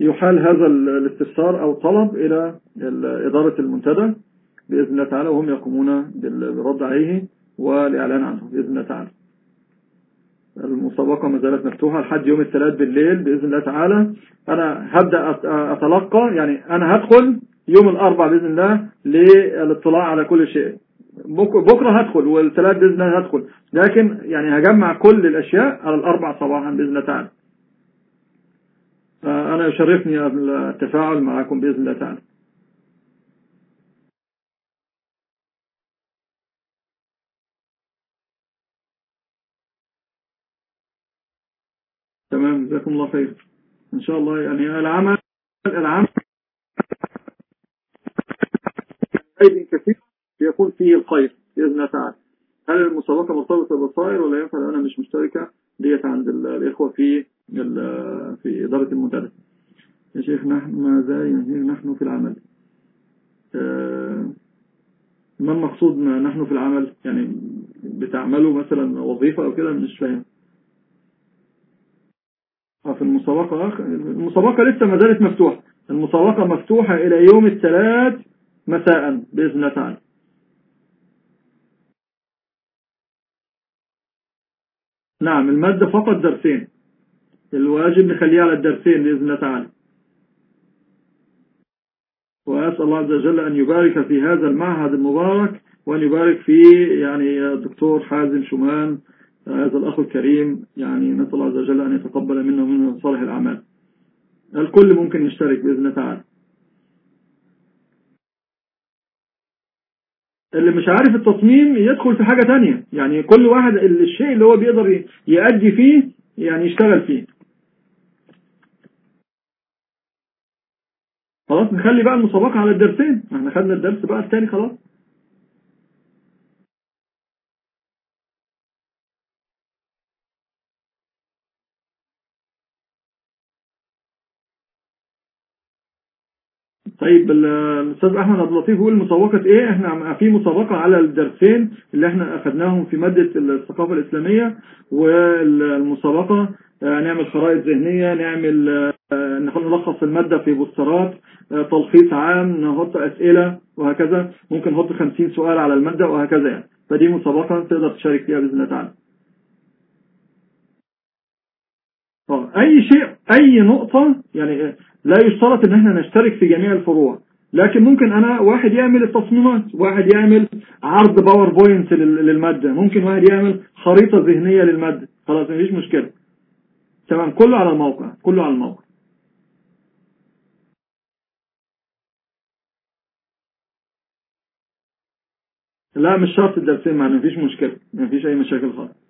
يحال هذا الاستفسار أو طلب إلى إدارة المنتدى بإذن الله تعالى وهم يقومون بالرد عليه والإعلان عنه بإذن الله تعالى. المسابقة ما زالت مفتوحة لحد يوم الثلاث بالليل بإذن الله تعالى. أنا هبدأ أتلقى يعني أنا هدخل يوم الأربع بإذن الله للاطلاع على كل شيء. بكرة هدخل والثلاث بإذن الله هدخل. لكن يعني هجمع كل الأشياء على الأربع صباحا بإذن الله تعالى. أنا يشرفني التفاعل معكم بإذن الله تعالى. تمام جزاكم الله خير. إن شاء الله يعني العمل العمل أيدي كثير يكون فيه الخير بإذن الله تعالى. هل المسابقة مرتبطة بالصائر ولا ينفع؟ أنا مش مشتركة ديت عند الإخوة في في إدارة المنتدى يا شيخ نحن ماذا نحن في العمل. آه، ما المقصود نحن في العمل؟ يعني بتعملوا مثلا وظيفة أو كده؟ مش فاهم. آه، في المسابقة المسابقة لسه ما زالت مفتوحة. المسابقة مفتوحة إلى يوم الثلاث مساء بإذن الله تعالى. نعم المادة فقط درسين. الواجب نخليه على الدرسين بإذن الله تعالى. وأسأل الله عز وجل أن يبارك في هذا المعهد المبارك وأن يبارك في يعني الدكتور حازم شمان هذا الأخ الكريم. يعني نسأل الله عز وجل أن يتقبل منه من صالح الأعمال. الكل ممكن يشترك بإذن الله تعالى. اللي مش عارف التصميم يدخل في حاجة تانية. يعني كل واحد الشيء اللي هو بيقدر يأدي فيه يعني يشتغل فيه. خلاص نخلي بقى المسابقة على الدرسين. إحنا خدنا الدرس بقى الثاني خلاص. طيب الأستاذ أحمد عبد اللطيف بيقول مسابقة إيه؟ إحنا في مسابقة على الدرسين اللي إحنا اخذناهم في مادة الثقافة الإسلامية والمسابقة. آه، نعمل خرائط ذهنية نعمل آه، نلخص المادة في بوسترات آه، تلخيص عام نحط أسئلة وهكذا. ممكن نحط 50 سؤال على المادة وهكذا يعني. فدي مسابقة تقدر تشارك فيها بإذن الله تعالى. أي شيء أي نقطة يعني لا يشترط إن إحنا نشترك في جميع الفروع لكن ممكن أنا واحد يعمل التصميمات واحد يعمل عرض باوربوينت للمادة ممكن واحد يعمل خريطة ذهنية للمادة خلاص مفيش مشكلة. تمام كله على الموقع كله على الموقع. لا مش شرط الدرسين معنا مفيش مشكلة مفيش أي مشاكل خالص.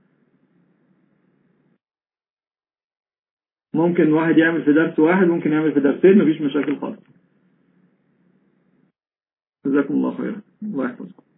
ممكن واحد يعمل في درس واحد ممكن يعمل في درسين مفيش مشاكل خالص. جزاكم الله خيرا. الله يحفظكم.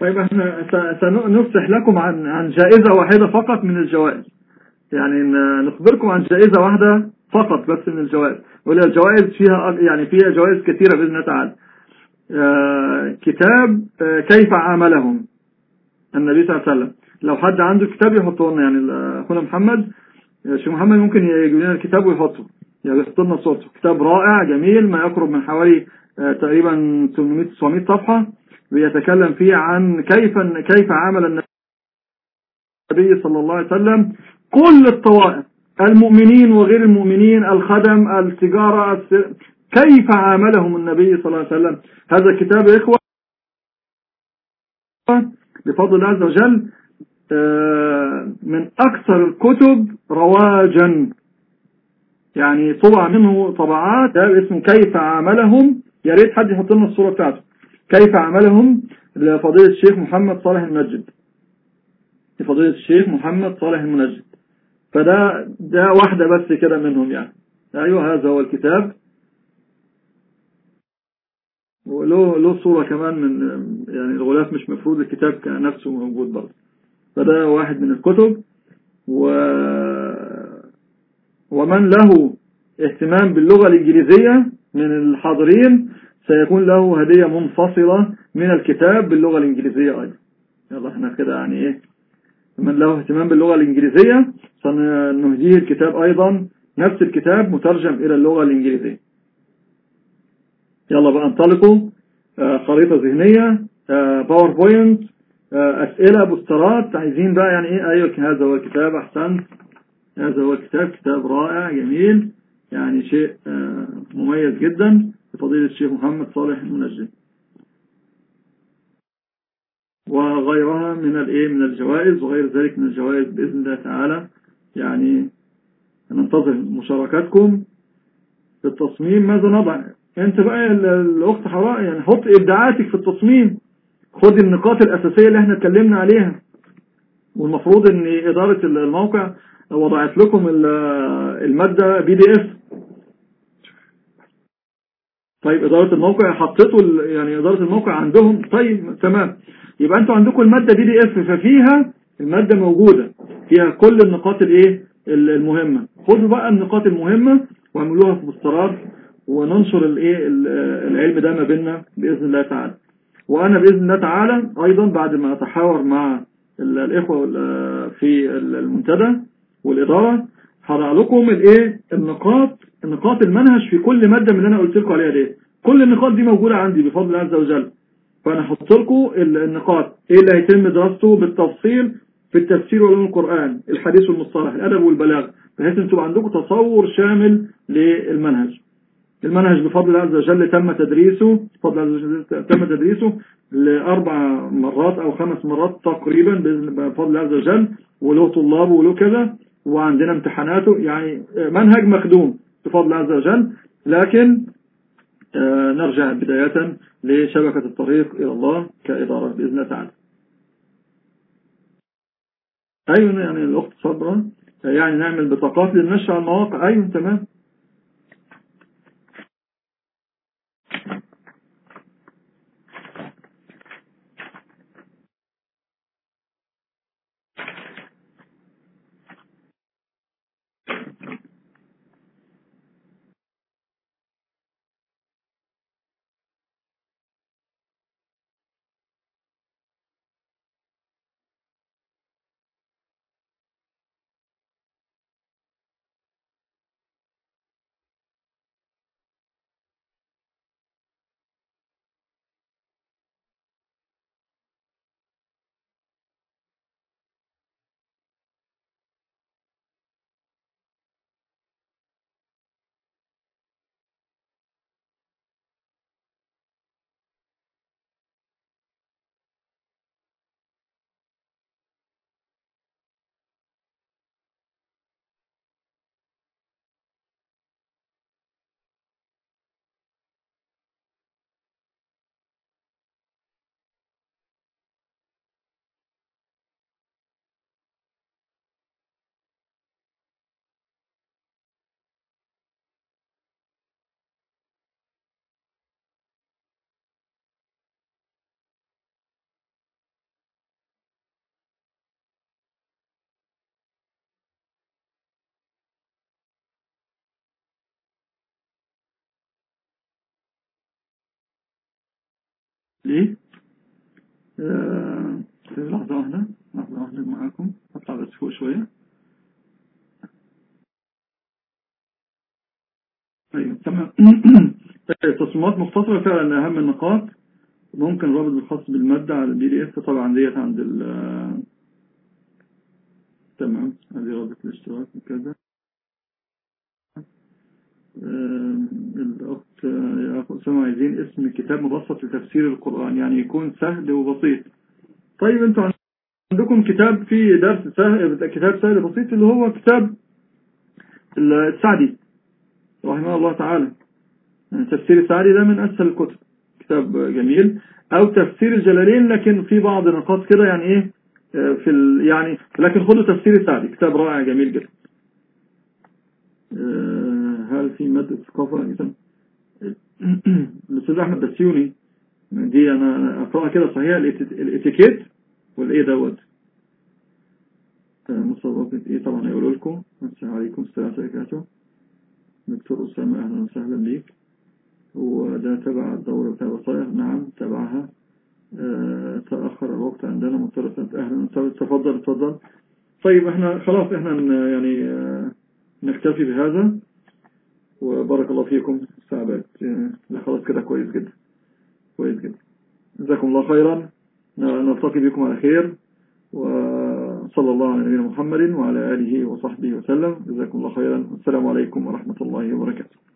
طيب إحنا سنفسح لكم عن عن جائزة واحدة فقط من الجوائز. يعني نخبركم عن جائزة واحدة فقط بس من الجوائز. ولا الجوائز فيها يعني فيها جوائز كثيرة بإذن الله تعالى. آه، كتاب آه، كيف عاملهم؟ النبي صلى الله عليه وسلم. لو حد عنده كتاب يحطه لنا. يعني أخونا محمد آه، شيخ محمد ممكن يجيب لنا الكتاب ويحطه. يعني يحط لنا صوته. كتاب رائع جميل ما يقرب من حوالي تقريبا 800 900 صفحة. بيتكلم فيه عن كيف كيف عامل النبي صلى الله عليه وسلم. كل الطوائف المؤمنين وغير المؤمنين الخدم التجارة كيف عاملهم النبي صلى الله عليه وسلم. هذا الكتاب يا إخوة بفضل الله عز وجل آه، من أكثر الكتب رواجا. يعني طبع منه طبعات اسمه كيف عملهم يا ريت حد يحط لنا الصورة بتاعته. كيف عملهم لفضيلة الشيخ محمد صالح المنجد؟ لفضيلة الشيخ محمد صالح المنجد. فده ده واحدة بس كده منهم يعني. أيوه هذا هو الكتاب. وله له صورة كمان من يعني الغلاف مش مفروض الكتاب نفسه موجود برضه. فده واحد من الكتب. و ومن له اهتمام باللغة الإنجليزية من الحاضرين سيكون له هدية منفصلة من الكتاب باللغة الإنجليزية أيضا. يلا إحنا كده يعني إيه؟ من له اهتمام باللغة الإنجليزية سنهديه الكتاب أيضا نفس الكتاب مترجم إلى اللغة الإنجليزية. يلا بقى انطلقوا. آه خريطة ذهنية آه باوربوينت آه أسئلة بوسترات عايزين بقى يعني إيه؟ أيوه هذا هو الكتاب احسنت هذا هو الكتاب كتاب رائع جميل. يعني شيء مميز جدا. لفضيلة الشيخ محمد صالح المنجد وغيرها من الايه من الجوائز وغير ذلك من الجوائز بإذن الله تعالى. يعني ننتظر مشاركاتكم في التصميم ماذا نضع؟ أنت بقى الأخت حراء يعني حط إبداعاتك في التصميم. خد النقاط الأساسية اللي إحنا اتكلمنا عليها. والمفروض إن إدارة الموقع وضعت لكم المادة PDF طيب إدارة الموقع حطيتوا يعني إدارة الموقع عندهم. طيب تمام. يبقى أنتوا عندكم المادة PDF ففيها المادة موجودة. فيها كل النقاط الإيه؟ المهمة. خدوا بقى النقاط المهمة واعملوها في poster ات وننشر الإيه؟ العلم ده ما بيننا بإذن الله تعالى. وأنا بإذن الله تعالى أيضا بعد ما أتحاور مع الإخوة في المنتدى والإدارة هضع لكم الايه النقاط النقاط المنهج في كل مادة من اللي أنا قلت لكم عليها دي. كل النقاط دي موجودة عندي بفضل الله عز وجل. فأنا هحط لكم النقاط. إيه اللي هيتم دراسته؟ بالتفصيل في التفسير وعلوم القرآن الحديث والمصطلح الأدب والبلاغ بحيث أن تبقى عندكم تصور شامل للمنهج. المنهج بفضل الله عز وجل تم تدريسه بفضل الله عز وجل تم تدريسه لأربع مرات أو خمس مرات تقريبا بفضل الله عز وجل وله طلابه وله كذا. وعندنا امتحاناته يعني منهج مخدوم بفضل الله عز وجل لكن نرجع بداية لشبكة الطريق إلى الله كإدارة بإذن الله تعالى. أيوة يعني الأخت صبرا يعني نعمل بطاقات للنشر على المواقع. أيوة تمام. ليه آه لحظة واحدة لحظة واحدة معاكم. هطلع بس فوق شوية. أيوه تمام. تصميمات مختصرة فعلا أهم النقاط. ممكن رابط الخاص بالمادة على ال PDF طبعا ديت عند ال تمام. هذه رابط الاشتراك وكذا. الأخت يا أخو أسامة عايزين اسم كتاب مبسط لتفسير القرآن يعني يكون سهل وبسيط. طيب أنتوا عندكم كتاب فيه درس سهل كتاب سهل بسيط اللي هو كتاب السعدي رحمه الله تعالى. يعني تفسير السعدي ده من أسهل الكتب. كتاب جميل. أو تفسير الجلالين لكن في بعض النقاط كده يعني إيه في ال يعني لكن خدوا تفسير السعدي. كتاب رائع جميل جدا. هل في مادة ثقافة الأستاذ أحمد بسيوني دي أنا أقرأها كده صحيح الاتيكيت والإيه دوت. مسابقة إيه طبعا يقولوا لكم. السلام عليكم السلام عليكم دكتور أسامة أهلا وسهلا بيك. وده تبع الدورة بتاع بصائر نعم تبعها. أه تأخر الوقت عندنا مضطرة أهلا تفضل تفضل. طيب إحنا خلاص إحنا يعني أه نكتفي بهذا. وبارك الله فيكم. سعبت لا خلاص كده كويس جدا. كويس جدا. جزاكم الله خيرا. نلتقي بكم على خير. وصلى الله على نبينا محمد وعلى آله وصحبه وسلم. جزاكم الله خيرا. والسلام عليكم ورحمة الله وبركاته.